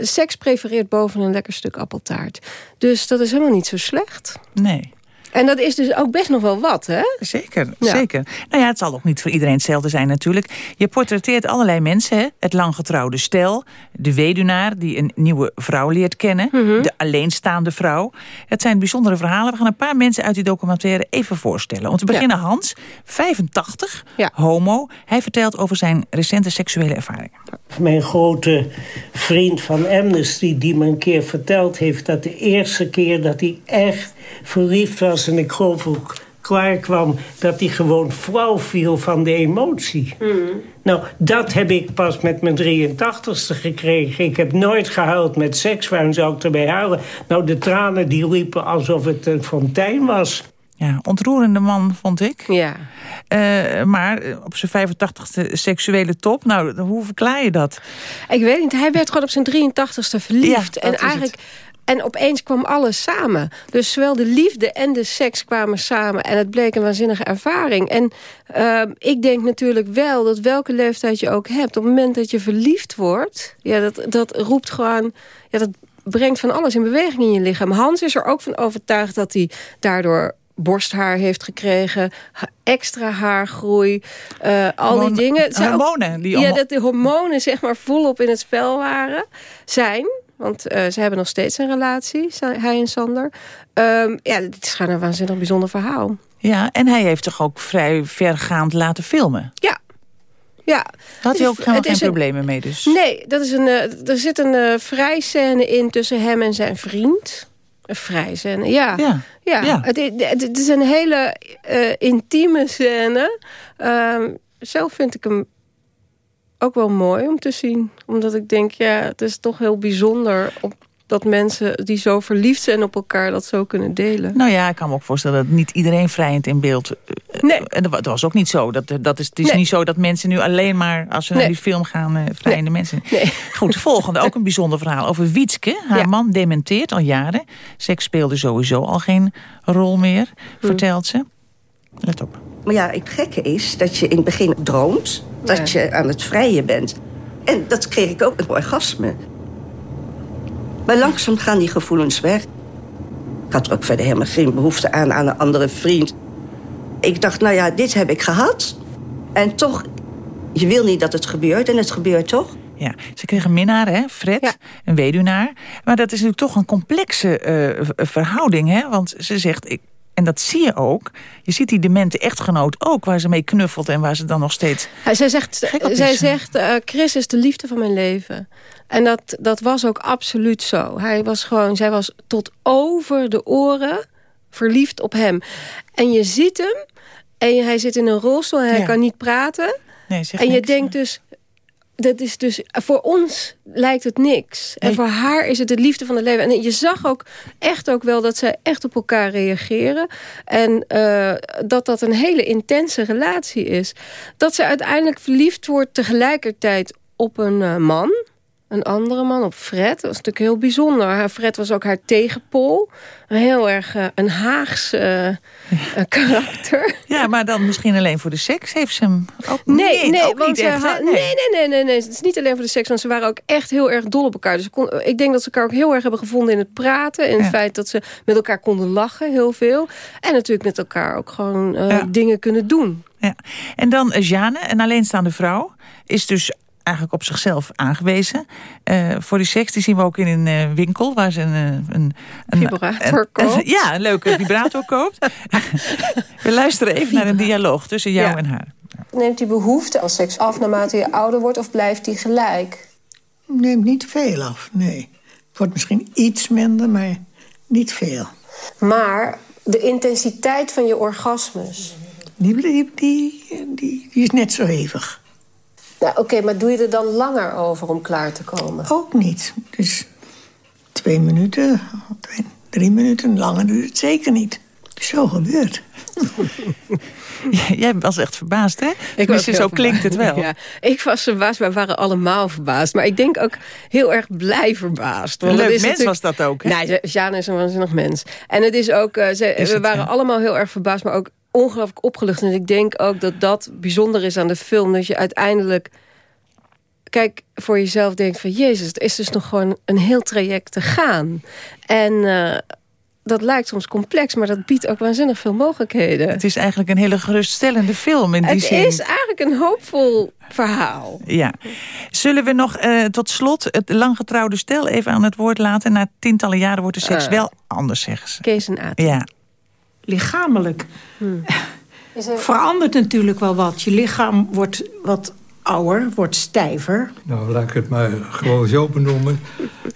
seks prefereert boven een lekker stuk appeltaart. Dus dat is helemaal niet zo slecht. Nee. En dat is dus ook best nog wel wat, hè? Zeker, Ja. zeker. Nou ja, het zal ook niet voor iedereen hetzelfde zijn natuurlijk. Je portretteert allerlei mensen. Hè? Het langgetrouwde stel, de weduwnaar die een nieuwe vrouw leert kennen... Mhm. de alleenstaande vrouw. Het zijn bijzondere verhalen. We gaan een paar mensen uit die documentaire even voorstellen. Om te beginnen Hans, 85, homo. Hij vertelt over zijn recente seksuele ervaringen. Mijn grote vriend van Amnesty, die me een keer verteld heeft... dat de eerste keer dat hij echt verliefd was... en ik geloof ook klaar kwam... dat hij gewoon flauw viel van de emotie. Nou, dat heb ik pas met mijn 83ste gekregen. Ik heb nooit gehuild met seks. Waarom zou ik erbij huilen? Nou, de tranen die liepen alsof het een fontein was. Ja, ontroerende man, vond ik. Ja. Eh, maar eh, op zijn 85ste seksuele top, nou, hoe verklaar je dat? Ik weet niet, hij werd gewoon op zijn 83ste verliefd. Ja, en eigenlijk... En opeens kwam alles samen. Dus zowel de liefde en de seks kwamen samen. En het bleek een waanzinnige ervaring. En ehm, ik denk natuurlijk wel dat welke leeftijd je ook hebt... op het moment dat je verliefd wordt... Ja, dat, dat roept gewoon... Ja, dat brengt van alles in beweging in je lichaam. Hans is er ook van overtuigd dat hij daardoor borsthaar heeft gekregen, extra haargroei, eh, al die dingen. Hormonen die ja, dat de hormonen zeg maar volop in het spel waren, zijn. Want eh, ze hebben nog steeds een relatie, hij en Sander. Ehm, ja, het is gewoon een waanzinnig bijzonder verhaal. Ja, en hij heeft zich ook vrij vergaand laten filmen. Ja. Ja. Had hij ook helemaal geen een- problemen mee dus? Nee, dat is een, eh, er zit een eh vrijscène in tussen hem en zijn vriend. Een vrij scène, ja. Ja. Ja, Ja. Het, i- het, het is een hele intieme scène. Ehm, zelf vind ik hem ook wel mooi om te zien. Omdat ik denk, ja, het is toch heel bijzonder... Op, dat mensen die zo verliefd zijn op elkaar dat zo kunnen delen. Nou ja, ik kan me ook voorstellen dat niet iedereen vrijend in beeld... eh, Nee. En dat wa- dat was ook niet zo. Dat, dat is, het is Nee. niet zo dat mensen nu alleen maar... als ze naar die film gaan, eh vrijende mensen... Nee. Goed, volgende. Ook een bijzonder verhaal over Wietske. Haar man dementeert al jaren. Seks speelde sowieso al geen rol meer, Hm. vertelt ze. Let op. Maar ja, het gekke is dat je in het begin droomt dat je aan het vrijen bent. En dat kreeg ik ook met orgasme. Maar langzaam gaan die gevoelens weg. Ik had er ook verder helemaal geen behoefte aan aan een andere vriend. Ik dacht, nou ja, dit heb ik gehad. En toch, je wil niet dat het gebeurt en het gebeurt toch. Ja, ze kreeg een minnaar, hè, Fred, een weduwnaar. Maar dat is natuurlijk toch een complexe eh, verhouding, hè? Want ze zegt, ik, en dat zie je ook. Je ziet die demente echtgenoot ook, waar ze mee knuffelt... en waar ze dan nog steeds... Hij- Zij zegt, zij zegt eh, Chris is de liefde van mijn leven. En dat, dat was ook absoluut zo. Hij was gewoon, zij was tot over de oren verliefd op hem. En je ziet hem en hij zit in een rolstoel en hij Ja. kan niet praten. Nee, en je niks. denkt dus, dat is dus, voor ons lijkt het niks. En voor haar is het de liefde van het leven. En je zag ook echt ook wel dat zij echt op elkaar reageren. En eh, dat dat een hele intense relatie is. Dat ze uiteindelijk verliefd wordt tegelijkertijd op een eh, man. Een andere man, op Fred. Dat was natuurlijk heel bijzonder. Haar Fred was ook haar tegenpool. Een heel erg eh, een Haags eh, eh, karakter. Ja, maar dan misschien alleen voor de seks heeft ze hem ook Nee, nee, ook want niet echt, hè? ha- nee. nee, nee, nee, nee. Het is niet alleen voor de seks, want ze waren ook echt heel erg dol op elkaar. Dus kon, ik denk dat ze elkaar ook heel erg hebben gevonden in het praten. In het feit dat ze met elkaar konden lachen, heel veel. En natuurlijk met elkaar ook gewoon Ja. dingen kunnen doen. Ja. En dan Jeanne, een alleenstaande vrouw, is dus eigenlijk op zichzelf aangewezen. Eh, voor die seks, die zien we ook in een eh, winkel... waar ze een, eh, een, een Vibrator een- koopt. ja, een leuke vibrator koopt. we luisteren even naar een dialoog tussen jou Ja. en haar. Neemt die behoefte aan seks af naarmate je ouder wordt of blijft die gelijk? Neemt niet veel af, nee. Het wordt misschien iets minder, maar niet veel. Maar de intensiteit van je orgasmes. Die, die, die is net zo hevig. Nou, oké, maar doe je er dan langer over om klaar te komen? Ook niet. Dus twee minuten, twee- drie minuten, langer duurt het zeker niet. Zo gebeurt. Jij was echt verbaasd, hè? Ik was zo klinkt het wel. Ja, ik was verbaasd, wij waren allemaal verbaasd. Maar ik denk ook heel erg blij verbaasd. Een Want leuk is mens was dat ook, hè? Nee, Sjaan is een waanzinnig mens. En het is ook, eh, ze, Is we het, waren ja. allemaal heel erg verbaasd, maar ook ongelooflijk opgelucht. En ik denk ook dat dat bijzonder is aan de film. Dat je uiteindelijk, kijk, voor jezelf denkt van... Jezus, het is dus nog gewoon een heel traject te gaan. En eh, dat lijkt soms complex, maar dat biedt ook waanzinnig veel mogelijkheden. Het is eigenlijk een hele geruststellende film in die Het zin. is eigenlijk een hoopvol verhaal. Ja. Zullen we nog eh, tot slot het langgetrouwde stel even aan het woord laten? Na tientallen jaren wordt de seks Eh. wel anders, zeggen ze. Kees en Aad. Ja. Lichamelijk Hmm. Is er... verandert natuurlijk wel wat. Je lichaam wordt wat ouder, wordt stijver. Nou, laat ik het maar gewoon zo benoemen.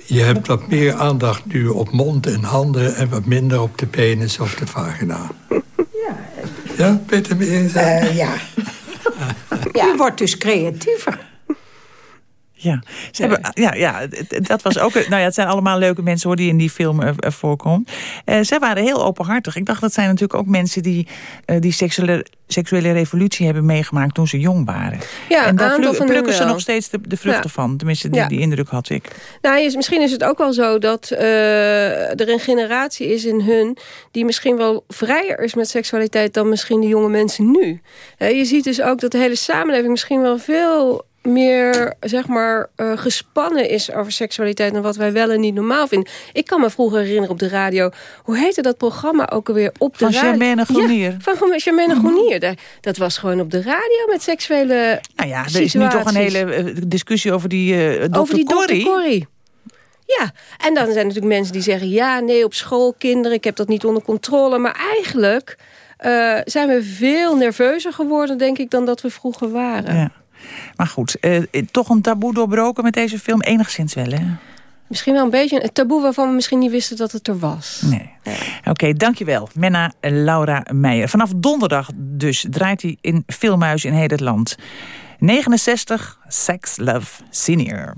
Je hebt wat meer aandacht nu op mond en handen... en wat minder op de penis of de vagina. Ja. Ja, ben je het ermee eens? Eh, ja. Je wordt dus creatiever. Ja, ze hebben, ja, ja, het- dat was ook. Nou ja, het zijn allemaal leuke mensen hoor die in die film eh, eh, voorkomen. Eh, zij waren heel openhartig. Ik dacht dat zijn natuurlijk ook mensen die eh, die seksuele, seksuele revolutie hebben meegemaakt toen ze jong waren. Ja, en daar plukken ze wel. nog steeds de, de vruchten Ja. van. Tenminste, die, Ja. die indruk had ik. Nou, is, misschien is het ook wel zo dat eh, er een generatie is in hun... die misschien wel vrijer is met seksualiteit dan misschien de jonge mensen nu. Eh, je ziet dus ook dat de hele samenleving misschien wel veel meer zeg maar, eh, gespannen is over seksualiteit... dan wat wij wel en niet normaal vinden. Ik kan me vroeger herinneren op de radio... hoe heette dat programma ook alweer op de Van radio? Germaine Groenier. Ja, van Germaine Groenier. Dat- Dat was gewoon op de radio met seksuele Nou ja, er is nu toch een hele eh, discussie over die dokter over die Corrie. Corrie. Ja, en dan zijn er natuurlijk mensen die zeggen... ja, nee, op school, kinderen, ik heb dat niet onder controle. Maar eigenlijk zijn we veel nerveuzer geworden, denk ik... dan dat we vroeger waren. Ja. Maar goed, eh, toch een taboe doorbroken met deze film? Enigszins wel, hè? Misschien wel een beetje een taboe waarvan we misschien niet wisten dat het er was. Nee. Oké, dankjewel. Menna Laura Meijer. Vanaf donderdag dus draait hij in Filmhuis in heel het land. 69, Sex Love Senior.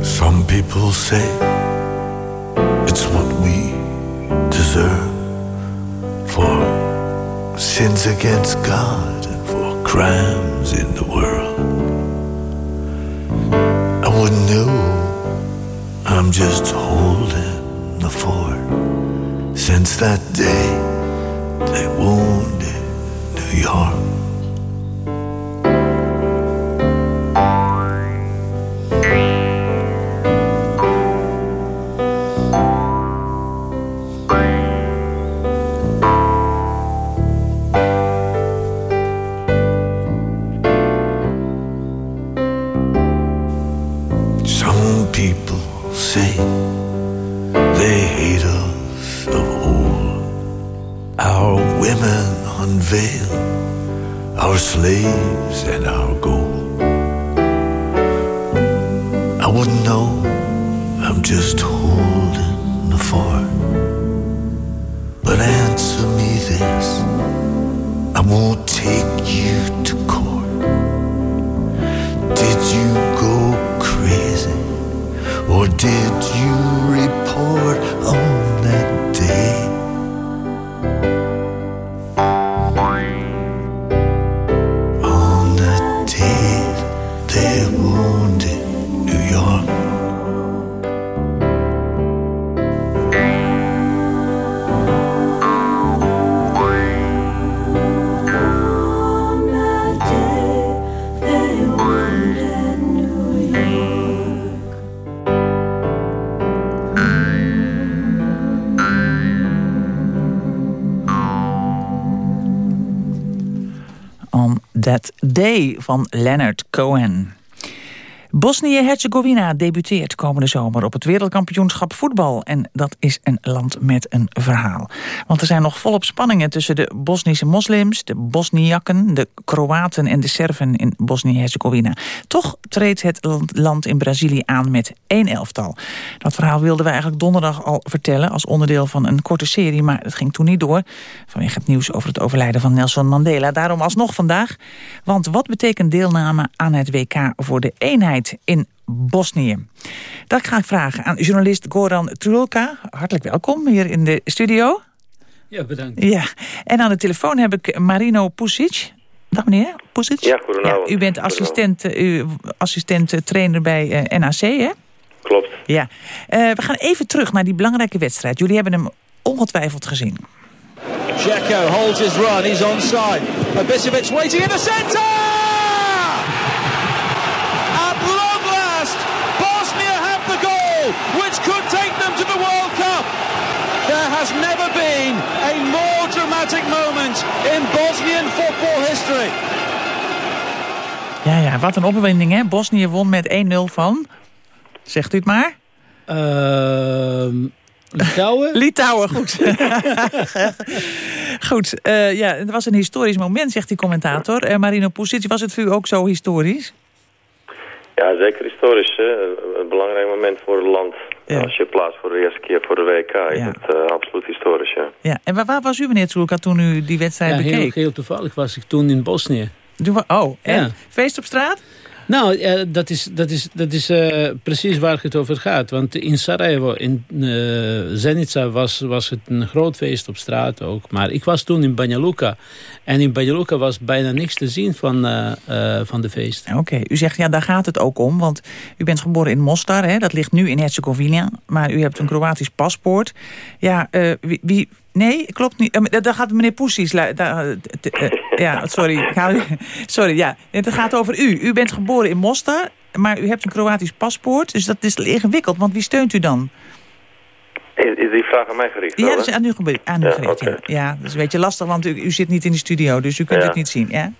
Some people say deserve for sins against God and for crimes in the world. I wouldn't know, I'm just holding the fort. Since that day they wounded New York. That Day van Leonard Cohen. Bosnië-Herzegovina debuteert komende zomer op het wereldkampioenschap voetbal. En dat is een land met een verhaal. Want er zijn nog volop spanningen tussen de Bosnische moslims, de Bosniakken, de Kroaten en de Serven in Bosnië-Herzegovina. Toch treedt het land in Brazilië aan met één elftal. Dat verhaal wilden we eigenlijk donderdag al vertellen als onderdeel van een korte serie. Maar het ging toen niet door vanwege het nieuws over het overlijden van Nelson Mandela. Daarom alsnog vandaag. Want wat betekent deelname aan het WK voor de eenheid in Bosnië? Dat ga ik vragen aan journalist Goran Trulka. Hartelijk welkom hier in de studio. Ja, bedankt. Ja, en aan de telefoon heb ik Marino Pusic. Dag meneer Pusic. Ja, goedenavond. u bent assistent, eh, u, assistent eh, trainer bij eh, NAC, hè? Klopt. Ja. Eh, we gaan even terug naar die belangrijke wedstrijd. Jullie hebben hem ongetwijfeld gezien. Jacko holds his run, he's onside. Ibisevic waiting in the centre! Has never been a more dramatic moment in Bosnian football history. Ja, ja, wat een opwinding, hè? Bosnië won met 1-0 van... Zegt u het maar? Ehm, Litouwen? Litouwen, goed. goed, eh, ja, het was een historisch moment, zegt die commentator. Eh, Marino Pusic, was het voor u ook zo historisch? Ja, zeker historisch. Hè. Een belangrijk moment voor het land. Als je plaatst voor de eerste keer voor de WK is het eh, absoluut historisch, ja. Ja, en waar, waar was u, meneer Tsulka, toen u die wedstrijd Ja, bekeek? heel, heel toevallig was ik toen in Bosnië. Oh, en? Ja. Feest op straat? Nou, eh, dat is, dat is, dat is eh, precies waar het over gaat. Want in Sarajevo, in eh Zenica, was, was het een groot feest op straat ook. Maar ik was toen in Banja Luka. En in Banja Luka was bijna niks te zien van, van de feest. Oké, u zegt ja, daar gaat het ook om. Want u bent geboren in Mostar, hè? dat ligt nu in Herzegovina. Maar u hebt een Kroatisch paspoort. Ja, wie, wie- Nee, klopt niet. Daar gaat meneer Poesies... eh, eh, ja, sorry. Sorry, ja. Het gaat over u. U bent geboren in Mostar, maar u hebt een Kroatisch paspoort. Dus dat is ingewikkeld, want wie steunt u dan? Is, die vraag aan mij gericht? Ja, dat is aan u, gebe- aan u Ja, gericht. Ja. ja, dat is een beetje lastig, want u, u zit niet in de studio. Dus u kunt Ja. het niet zien, ja?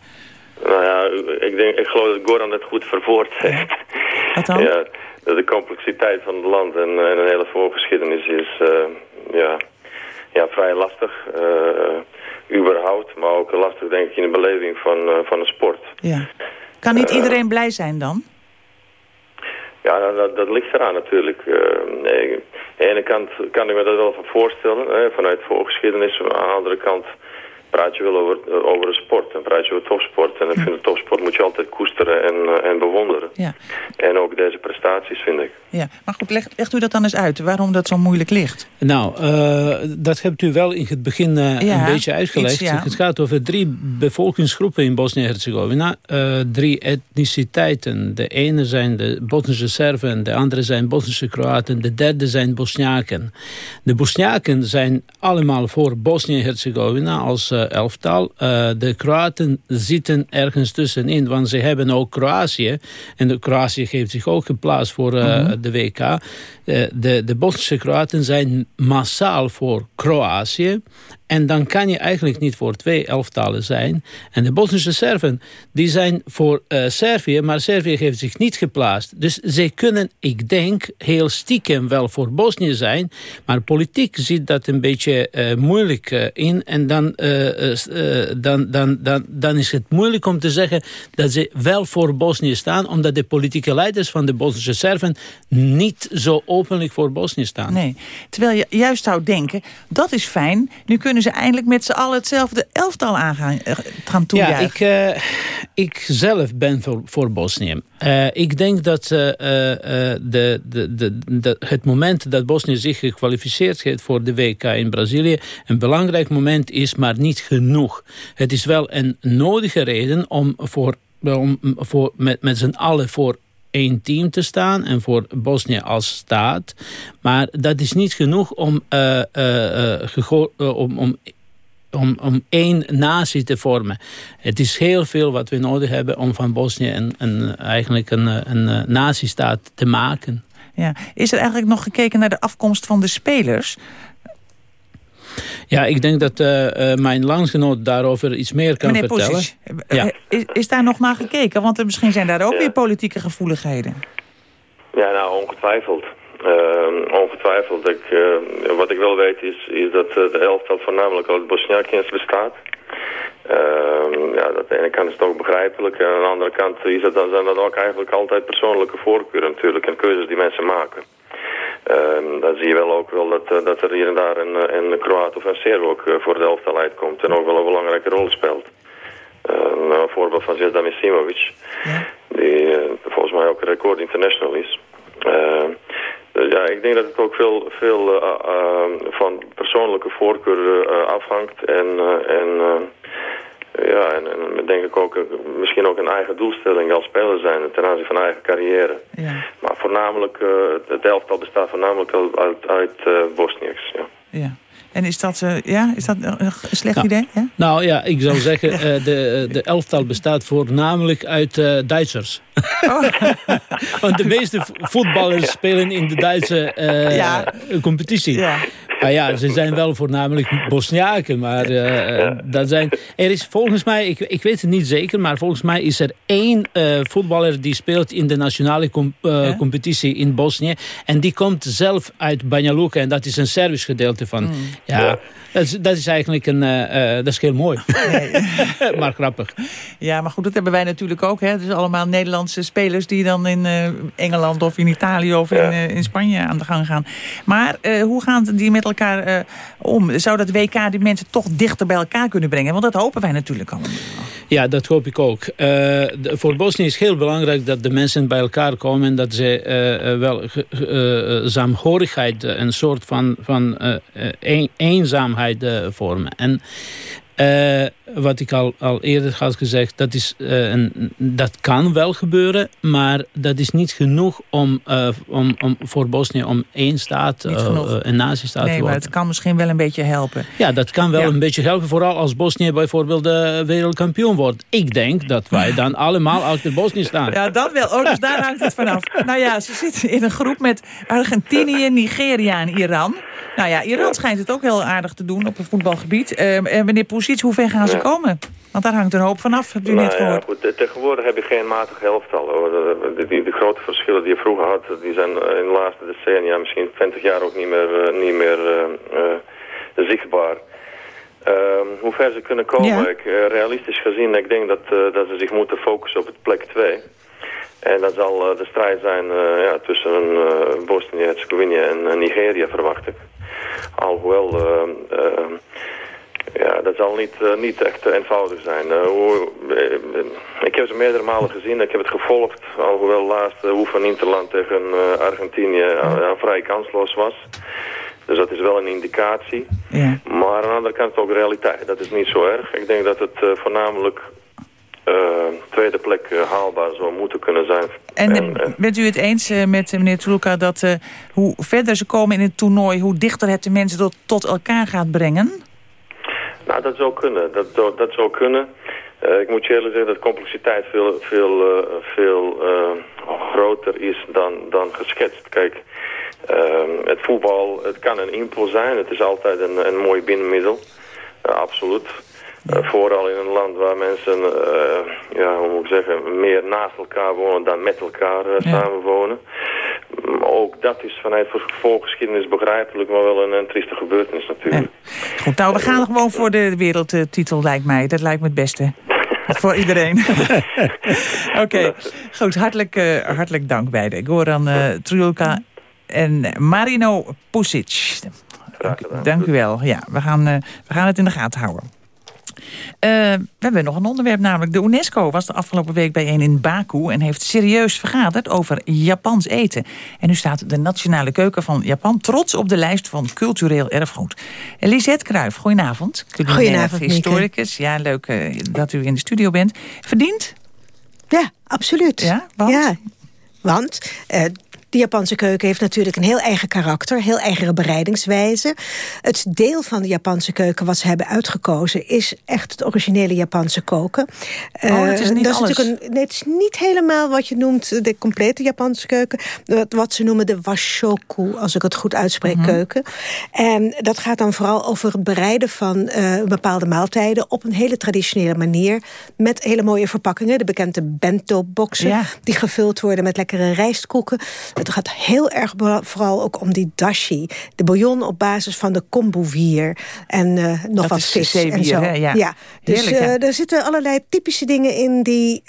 Nou ja, ik, denk, ik geloof dat Goran het goed verwoord heeft. Wat dan? Ja, de complexiteit van het land en, en een hele voorgeschiedenis is, eh, ja, ja, vrij lastig. Uh, überhaupt, maar ook lastig denk ik in de beleving van, uh, van de sport. Ja. Kan niet iedereen blij zijn dan? Ja, nou, dat, dat, ligt eraan natuurlijk. nee, aan de ene kant kan ik me dat wel van voorstellen, hè, vanuit voorgeschiedenis. Aan de andere kant praat je wel over, over de sport en praat je over topsport. En ik vind de topsport moet je altijd koesteren en, uh, en bewonderen. Ja. En ook deze prestaties, vind ik. Ja, maar goed, leg, legt u dat dan eens uit, waarom dat zo moeilijk ligt? Nou, uh, dat hebt u wel in het begin uh, ja, een beetje uitgelegd. Iets, ja. Het gaat over drie bevolkingsgroepen in Bosnië-Herzegovina. drie etniciteiten. De ene zijn de Bosnische Serven, de andere zijn Bosnische Kroaten, de derde zijn Bosniaken. De Bosniaken zijn allemaal voor Bosnië-Herzegovina als elftal. Uh, de Kroaten zitten ergens tussenin, want ze hebben ook Kroatië. En de Kroatië geeft zich ook geplaatst voor mm -hmm. de WK. De, de Bosnische Kroaten zijn massaal voor Kroatië. En dan kan je eigenlijk niet voor twee elftalen zijn. En de Bosnische Serven, die zijn voor uh, Servië, maar Servië heeft zich niet geplaatst. Dus zij kunnen, ik denk, heel stiekem wel voor Bosnië zijn. Maar politiek ziet dat een beetje uh, moeilijk uh, in. En dan, dan, dan, dan, dan is het moeilijk om te zeggen dat ze wel voor Bosnië staan. Omdat de politieke leiders van de Bosnische Serven niet zo openlijk voor Bosnië staan. Nee, terwijl je juist zou denken, dat is fijn. Nu kunnen ze eindelijk met z'n allen hetzelfde elftal aan gaan, gaan toejuichen. Ja, ik, uh, ik zelf ben voor, voor Bosnië. Uh, ik denk dat uh, de, de, de, de, het moment dat Bosnië zich gekwalificeerd heeft voor de WK in Brazilië een belangrijk moment is, maar niet genoeg. Het is wel een nodige reden om, voor, om voor, met, met z'n allen voor één team te staan en voor Bosnië als staat. Maar dat is niet genoeg om, om, om om, om één natie te vormen. Het is heel veel wat we nodig hebben om van Bosnië een, een, eigenlijk een, een nazistaat te maken. Ja. Is er eigenlijk nog gekeken naar de afkomst van de spelers? Ja, ik denk dat uh, uh, mijn landsgenoot daarover iets meer kan Meneer vertellen. Ja. is, is, daar nog naar gekeken? Want er misschien zijn daar ook ja. weer politieke gevoeligheden. Ja, nou, ongetwijfeld. Uh, ongetwijfeld. Ik, wat ik wel weet is, is dat de elftal voornamelijk uit Bosniakiërs bestaat. Ehm, ja, dat aan de ene kant is het ook begrijpelijk. En aan de andere kant is dat, dan zijn dat ook eigenlijk altijd persoonlijke voorkeuren natuurlijk. En keuzes die mensen maken. Uh, dan zie je wel ook wel dat, uh, dat er hier en daar een, een Kroaat of een Serb ook uh, voor de elftal uitkomt. En ook wel een belangrijke rol speelt. Ehm, een voorbeeld van Zvezda Misimovic. Ja. Die eh, volgens mij ook een record international is. Denk dat het ook veel, veel van persoonlijke voorkeuren afhangt. En, en ja, en, en denk ik ook misschien ook een eigen doelstelling als speler zijn ten aanzien van eigen carrière. Ja. Maar voornamelijk, uh, het elftal bestaat voornamelijk uit, uit uh, Bosniërs. Ja. ja. En is dat, uh, ja, is dat een slecht nou, idee? Ja? Nou ja, ik zou zeggen, uh, de, de elftal bestaat voornamelijk uit uh, Duitsers. Oh. Want de meeste voetballers spelen in de Duitse ja. competitie. Ja. Nou ja, ze zijn wel voornamelijk Bosniaken, maar uh, dat zijn... Er is volgens mij, ik, ik weet het niet zeker, maar volgens mij is er één uh, voetballer die speelt in de nationale com uh, ja? competitie in Bosnië. En die komt zelf uit Banja Luka en dat is een Servisch gedeelte van. Mm. Ja, ja. Dat, is, dat is eigenlijk een, dat is heel mooi. Nee. maar grappig. Ja, maar goed, dat hebben wij natuurlijk ook. Hè. Het is allemaal Nederlandse spelers die dan in Engeland of in Italië of in, in Spanje aan de gang gaan. Maar hoe gaan die met elkaar uh, om? Zou dat WK die mensen toch dichter bij elkaar kunnen brengen? Want dat hopen wij natuurlijk allemaal. Ja, dat hoop ik ook. Uh, voor Bosnië is heel belangrijk dat de mensen bij elkaar komen... en dat ze uh, wel saamhorigheid, een soort van, van een, eenzaamheid vormen. En wat ik al, al eerder had gezegd, dat, is, uh, een, dat kan wel gebeuren, maar dat is niet genoeg om, uh, om, om voor Bosnië om één staat, een nazistaat nee, te worden. maar het kan misschien wel een beetje helpen. Ja, dat kan wel ja. een beetje helpen, vooral als Bosnië bijvoorbeeld de wereldkampioen wordt. Ik denk dat wij dan allemaal achter Bosnië staan. Ja, dat wel. Oh, dus daar hangt het vanaf. nou ja, ze zitten in een groep met Argentinië, Nigeria en Iran. Nou ja, Iran schijnt het ook heel aardig te doen op het voetbalgebied. en meneer Poesic, hoe ver gaan ze komen? Want daar hangt een hoop van af, hebt u nou, net gehoord. Ja, goed, tegenwoordig heb je geen matig elftal. Hoor. De, de, de, grote verschillen die je vroeger had, die zijn in de laatste decennia, misschien 20 jaar ook niet meer, uh, niet meer uh, uh, zichtbaar. Ehm, hoe ver ze kunnen komen, Ja. ik, eh, realistisch gezien, ik denk dat, eh, dat ze zich moeten focussen op het plek 2. En dat zal eh, de strijd zijn eh, ja, tussen eh Bosnië-Herzegovina en eh, Nigeria, verwacht ik. Alhoewel, ja, dat zal niet, eh, niet echt eh, eenvoudig zijn. Eh, hoe, ik heb ze meerdere malen gezien, ik heb het gevolgd. Alhoewel de laatste oefen Interland tegen Argentinië vrij kansloos was. Dus dat is wel een indicatie. Ja. Maar aan de andere kant ook realiteit. Dat is niet zo erg. Ik denk dat het voornamelijk tweede plek haalbaar zou moeten kunnen zijn. En bent u het eens met meneer Truca dat hoe verder ze komen in het toernooi... hoe dichter het de mensen tot, tot elkaar gaat brengen? Nou, dat zou kunnen. Dat, dat, zou kunnen. Eh, ik moet je eerlijk zeggen dat complexiteit veel, veel, eh, veel eh, groter is dan, dan geschetst. Kijk, ehm, het voetbal, het kan een impuls zijn. Het is altijd een, een mooi binnenmiddel. Absoluut. Vooral in een land waar mensen, ja, hoe moet ik zeggen, meer naast elkaar wonen dan met elkaar samenwonen. Ook dat is vanuit volksgeschiedenis begrijpelijk, maar wel een, een trieste gebeurtenis natuurlijk. Goed, nou, we gaan gewoon voor de wereldtitel, lijkt mij. Dat lijkt me het beste. voor iedereen. Oké, goed. Hartelijk, eh, hartelijk dank beiden. Goran uh, Trulka en Marino Pusic. Dank u wel. Ja, we gaan, uh, we gaan het in de gaten houden. Uh, we hebben nog een onderwerp, namelijk de UNESCO was de afgelopen week bijeen in Baku... en heeft serieus vergaderd over Japans eten. En nu staat de nationale keuken van Japan trots op de lijst van cultureel erfgoed. Lisette Kruijf, goedenavond. Goedenavond, historicus. Ja, leuk uh, dat u in de studio bent. Verdiend? Ja, absoluut. Ja, want? Ja, want uh, de Japanse keuken heeft natuurlijk een heel eigen karakter, heel eigen bereidingswijze. Het deel van de Japanse keuken wat ze hebben uitgekozen is echt het originele Japanse koken. Oh, het is niet dat alles. Is natuurlijk een, nee, het is niet helemaal wat je noemt de complete Japanse keuken. Wat, ze noemen de washoku, als ik het goed uitspreek, Mhm. mm -hmm. keuken. En dat gaat dan vooral over het bereiden van uh, bepaalde maaltijden op een hele traditionele manier. Met hele mooie verpakkingen, de bekende bento-boxen. Ja. Die gevuld worden met lekkere rijstkoeken. Het gaat heel erg vooral ook om die dashi. De bouillon op basis van de kombu-vier. En uh, nog dat wat is vis en zo. Hè? Ja. ja. Dus Heerlijk, ja. uh, er zitten allerlei typische dingen in die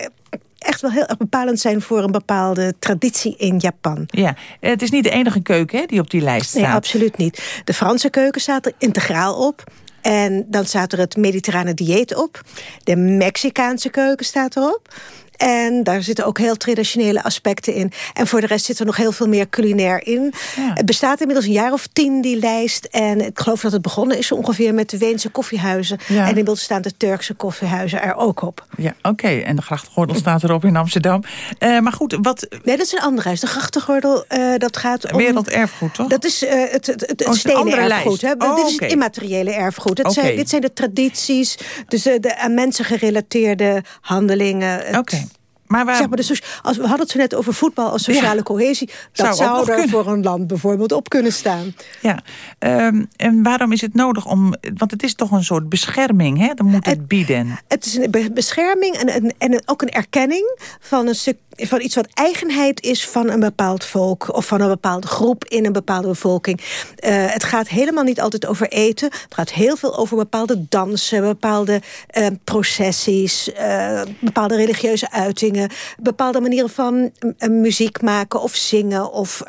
echt wel heel erg bepalend zijn voor een bepaalde traditie in Japan. Ja, het is niet de enige keuken hè, die op die lijst staat. Nee, absoluut niet. De Franse keuken staat er integraal op. En dan staat er het mediterrane dieet op. De Mexicaanse keuken staat erop. En daar zitten ook heel traditionele aspecten in. En voor de rest zit er nog heel veel meer culinair in. Ja. Het bestaat inmiddels een jaar of tien, die lijst. En ik geloof dat het begonnen is ongeveer met de Weense koffiehuizen. Ja. En inmiddels staan de Turkse koffiehuizen er ook op. Ja, oké. Okay. En de grachtgordel staat erop in Amsterdam. Uh, maar goed, wat... Nee, dat is een andere huis. De grachtgordel, uh, dat gaat om... Werelderfgoed, toch? Dat is uh, het, het, het, het oh, stenen erfgoed. Hè? Oh, dit is okay. het immateriële erfgoed. Okay. zijn, dit zijn de tradities, dus de, de aan mensen gerelateerde handelingen. Oké. Maar waar... zeg maar, dus als, we hadden het zo net over voetbal als sociale ja. cohesie. Dat zou, zou er voor een land bijvoorbeeld op kunnen staan. Ja, um, en waarom is het nodig om... Want het is toch een soort bescherming, hè? Dan moet het, het bieden. Het is een bescherming en, en, en ook een erkenning van een stuk van iets wat eigenheid is van een bepaald volk... of van een bepaalde groep in een bepaalde bevolking. Uh, het gaat helemaal niet altijd over eten. Het gaat heel veel over bepaalde dansen, bepaalde uh, processies... Uh, bepaalde religieuze uitingen... bepaalde manieren van muziek maken of zingen... of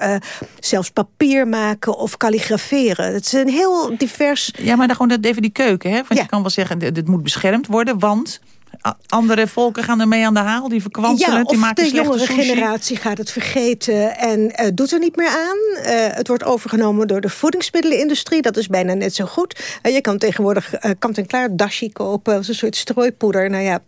zelfs papier maken of kalligraferen. Het is een heel divers... Ja, maar dan gewoon even die keuken, hè? Want ja. je kan wel zeggen, dit moet beschermd worden, want andere volken gaan ermee aan de haal, die verkwanselen, ja, die maken de jongere sushi. generatie gaat het vergeten en uh, doet er niet meer aan. Uh, het wordt overgenomen door de voedingsmiddelenindustrie. Dat is bijna net zo goed. Uh, je kan tegenwoordig kant-en-klaar dashi kopen, als een soort strooipoeder. Nou ja,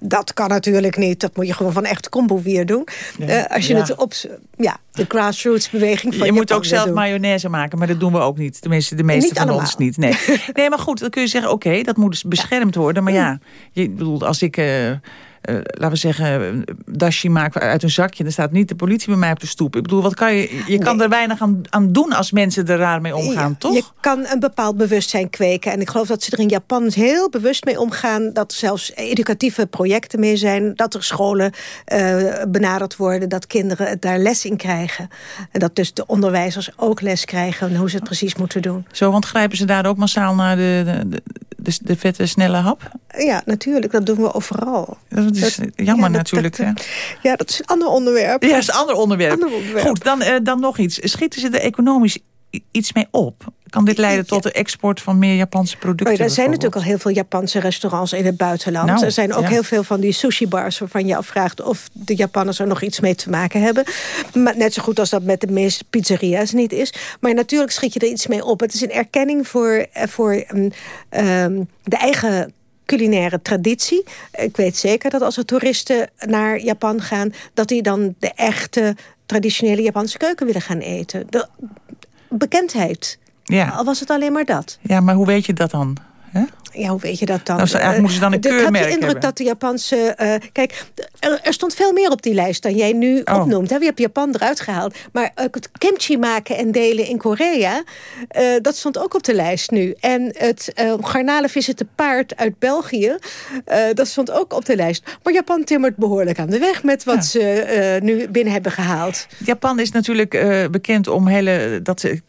dat kan natuurlijk niet. Dat moet je gewoon van echt kombuwier doen. Ja. als je ja. het op... Ja, de grassroots beweging van Je moet ook doen. zelf mayonaise maken, maar dat doen we ook niet. Tenminste, de meeste niet van allemaal. ons niet. Nee. nee, maar goed, dan kun je zeggen, oké, okay, dat moet dus beschermd worden. Maar ja, je bedoelt, als ik... Uh, eh, laten we zeggen, dashi maakt uit een zakje. Er staat niet de politie bij mij op de stoep. Ik bedoel, wat kan je, je kan er weinig aan, aan doen als mensen er raar mee omgaan, Ja, toch? Je kan een bepaald bewustzijn kweken. En ik geloof dat ze er in Japan heel bewust mee omgaan. Dat er zelfs educatieve projecten mee zijn. Dat er scholen eh, benaderd worden. Dat kinderen daar les in krijgen. En dat dus de onderwijzers ook les krijgen. Hoe ze het precies moeten doen. Zo, want grijpen ze daar ook massaal naar de, de, de, de, de vette, snelle hap? Ja, natuurlijk. Dat doen we overal. Dat is jammer natuurlijk. hè? Ja, dat is een ander onderwerp. Ja, dat is een ander onderwerp. Ander onderwerp. Goed, dan, eh, dan nog iets. Schieten ze er economisch iets mee op? Kan dit leiden tot de export van meer Japanse producten? Maar er zijn natuurlijk al heel veel Japanse restaurants in het buitenland. Nou, er zijn ook ja. heel veel van die sushi-bars... waarvan je afvraagt of de Japanners er nog iets mee te maken hebben. Maar net zo goed als dat met de meeste pizzeria's niet is. Maar natuurlijk schiet je er iets mee op. Het is een erkenning voor, eh, voor ehm, ehm, de eigen culinaire traditie. Ik weet zeker dat als er toeristen naar Japan gaan... dat die dan de echte traditionele Japanse keuken willen gaan eten. De bekendheid. Ja. Al was het alleen maar dat. Ja, maar hoe weet je dat dan? Ja, hoe weet je dat dan? Nou, eigenlijk ze dan een Eh, ik heb keurmerk de indruk hebben. dat de Japanse... eh, kijk, er, er stond veel meer op die lijst dan jij nu Oh. opnoemt. Hè? Je hebt Japan eruit gehaald. Maar het kimchi maken en delen in Korea... eh, dat stond ook op de lijst nu. En het garnalenvissen te paard uit België... dat stond ook op de lijst. Maar Japan timmert behoorlijk aan de weg... met wat ze nu binnen hebben gehaald. Japan is natuurlijk bekend om hele, dat ze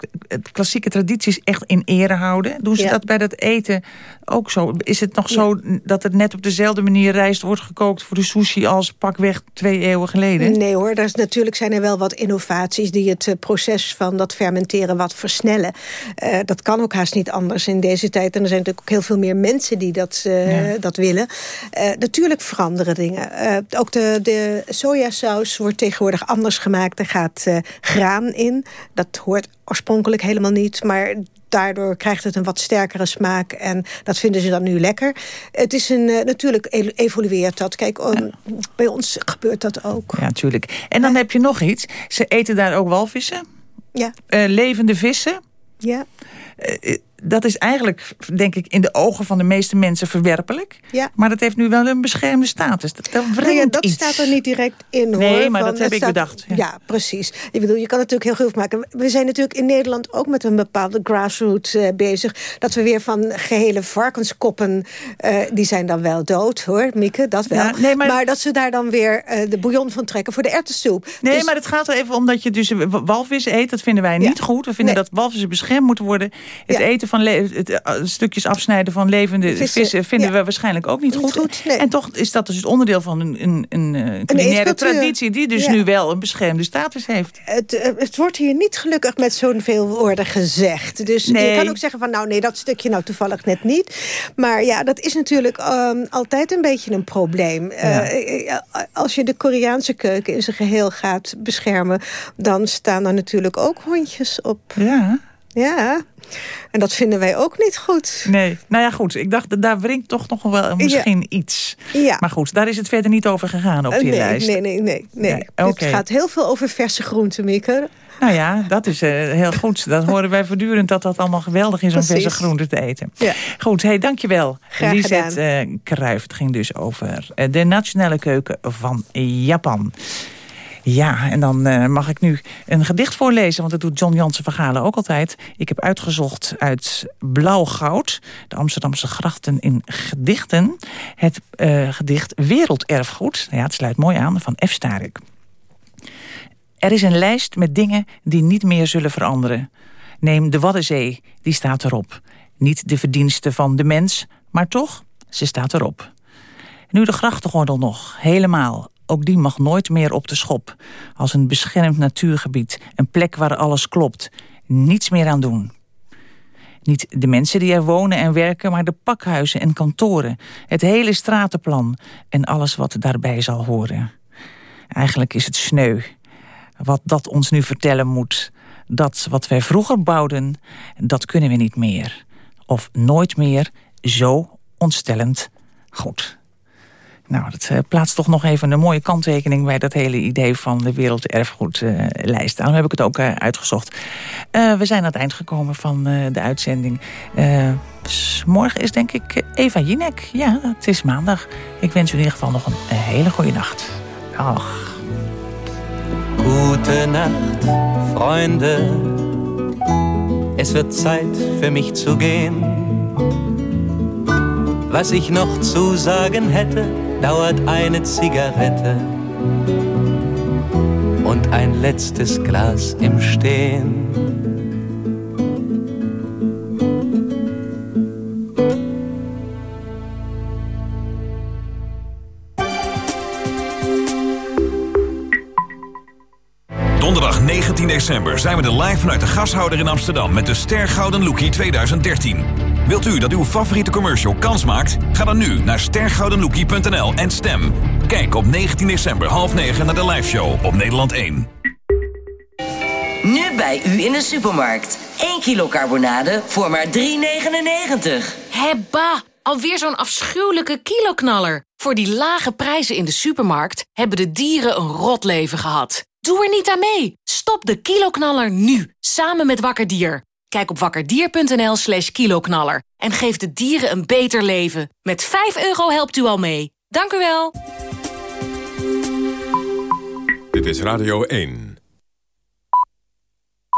klassieke tradities echt in ere houden. Doen ze Ja. dat bij dat eten ook zo? Is het nog zo dat het net op dezelfde manier rijst wordt gekookt voor de sushi als pakweg twee eeuwen geleden? Nee hoor, er is, natuurlijk zijn er wel wat innovaties... die het eh, proces van dat fermenteren wat versnellen. Eh, dat kan ook haast niet anders in deze tijd. En er zijn natuurlijk ook heel veel meer mensen die dat, eh, Ja. dat willen. Natuurlijk veranderen dingen. Ook de, de sojasaus wordt tegenwoordig anders gemaakt. Er gaat graan in. Dat hoort oorspronkelijk helemaal niet, maar... Daardoor krijgt het een wat sterkere smaak. En dat vinden ze dan nu lekker. Het is een, eh, natuurlijk evolueert dat. Kijk, bij ons gebeurt dat ook. Ja, natuurlijk. En dan heb je nog iets. Ze eten daar ook walvissen. Ja. Eh, levende vissen. Ja. Eh, dat is eigenlijk, denk ik, in de ogen van de meeste mensen verwerpelijk. Ja. Maar dat heeft nu wel een beschermde status. Dat, dat Nou ja, dat iets. staat er niet direct in, hoor. Nee, maar Van, dat heb ik staat- bedacht, ja. Ja. precies. Ik bedoel, je kan natuurlijk heel veel maken. We zijn natuurlijk in Nederland ook met een bepaalde grassroots eh, bezig. Dat we weer van gehele varkenskoppen... eh, die zijn dan wel dood, hoor, Mieke, dat wel. Ja, nee, maar- dat ze daar dan weer eh, de bouillon van trekken voor de erwtensoep. Nee, Dus- maar het gaat er even om dat je dus wa- walvis eet. Dat vinden wij niet goed. We vinden Nee. dat walvissen beschermd moeten worden. Het eten van het, eh, stukjes afsnijden van levende vissen, Vissen, vinden ja. we waarschijnlijk ook niet, Niet goed. goed, nee. En toch is dat dus het onderdeel van een, een, een, eh, culinaire traditie... die dus Ja. nu wel een beschermde status heeft. Het, eh, het wordt hier niet gelukkig met zo'n veel woorden gezegd. Dus Nee. je kan ook zeggen van nou nee, dat stukje nou toevallig net niet. Maar ja, dat is natuurlijk ehm, altijd een beetje een probleem. Eh, eh, als je de Koreaanse keuken in zijn geheel gaat beschermen... dan staan er natuurlijk ook hondjes op. Ja. Ja, en dat vinden wij ook niet goed. Nee, nou ja, goed. Ik dacht, daar wringt toch nog wel misschien iets. Ja. Maar goed, daar is het verder niet over gegaan op Eh, die nee, lijst. nee, nee, nee, nee. Het gaat heel veel over verse groenten, Mieke. Nou ja, dat is eh, heel goed. Dat horen wij voortdurend dat dat allemaal geweldig is om verse groenten te eten. Ja. Goed, hey, dankjewel. Graag Lisette gedaan. eh, Kruijf. Het ging dus over de nationale keuken van Japan. Ja, en dan eh, mag ik nu een gedicht voorlezen... want dat doet John Jansen van Galen ook altijd. Ik heb uitgezocht uit Blauw Goud... de Amsterdamse grachten in gedichten. Het eh, gedicht Werelderfgoed. Nou ja, het sluit mooi aan, van F. Starik. Er is een lijst met dingen die niet meer zullen veranderen. Neem de Waddenzee, die staat erop. Niet de verdiensten van de mens, maar toch, ze staat erop. Nu de grachtengordel nog, helemaal. Ook die mag nooit meer op de schop. Als een beschermd natuurgebied, een plek waar alles klopt. Niets meer aan doen. Niet de mensen die er wonen en werken, maar de pakhuizen en kantoren. Het hele stratenplan en alles wat daarbij zal horen. Eigenlijk is het sneu. Wat dat ons nu vertellen moet. Dat wat wij vroeger bouwden, dat kunnen we niet meer. Of nooit meer zo ontstellend goed. Nou, dat eh, plaatst toch nog even een mooie kanttekening... bij dat hele idee van de werelderfgoedlijst. Daarom heb ik het ook eh, uitgezocht. Eh, we zijn aan het eind gekomen van de uitzending. Morgen is denk ik Eva Jinek. Ja, het is maandag. Ik wens u in ieder geval nog een hele goede nacht. Dag. Gute Nacht, Freunde. Es wird Zeit für mich zu gehen. Was ich noch zu sagen hätte, dauert eine Zigarette und ein letztes Glas im Stehen. Donderdag 19 december zijn we er live vanuit de gashouder in Amsterdam met de Ster Gouden Lookie 2013. Wilt u dat uw favoriete commercial kans maakt? Ga dan nu naar stergoudenlookie.nl en stem. Kijk op 19 december half 9 naar de liveshow op Nederland 1. Nu bij u in de supermarkt. 1 kilo carbonade voor maar 3,99. Hebba, alweer zo'n afschuwelijke kiloknaller. Voor die lage prijzen in de supermarkt hebben de dieren een rot leven gehad. Doe er niet aan mee. Stop de kiloknaller nu, samen met Wakker Dier. Kijk op wakkerdier.nl slash kiloknaller en geef de dieren een beter leven. Met 5 euro helpt u al mee. Dank u wel. Dit is Radio 1.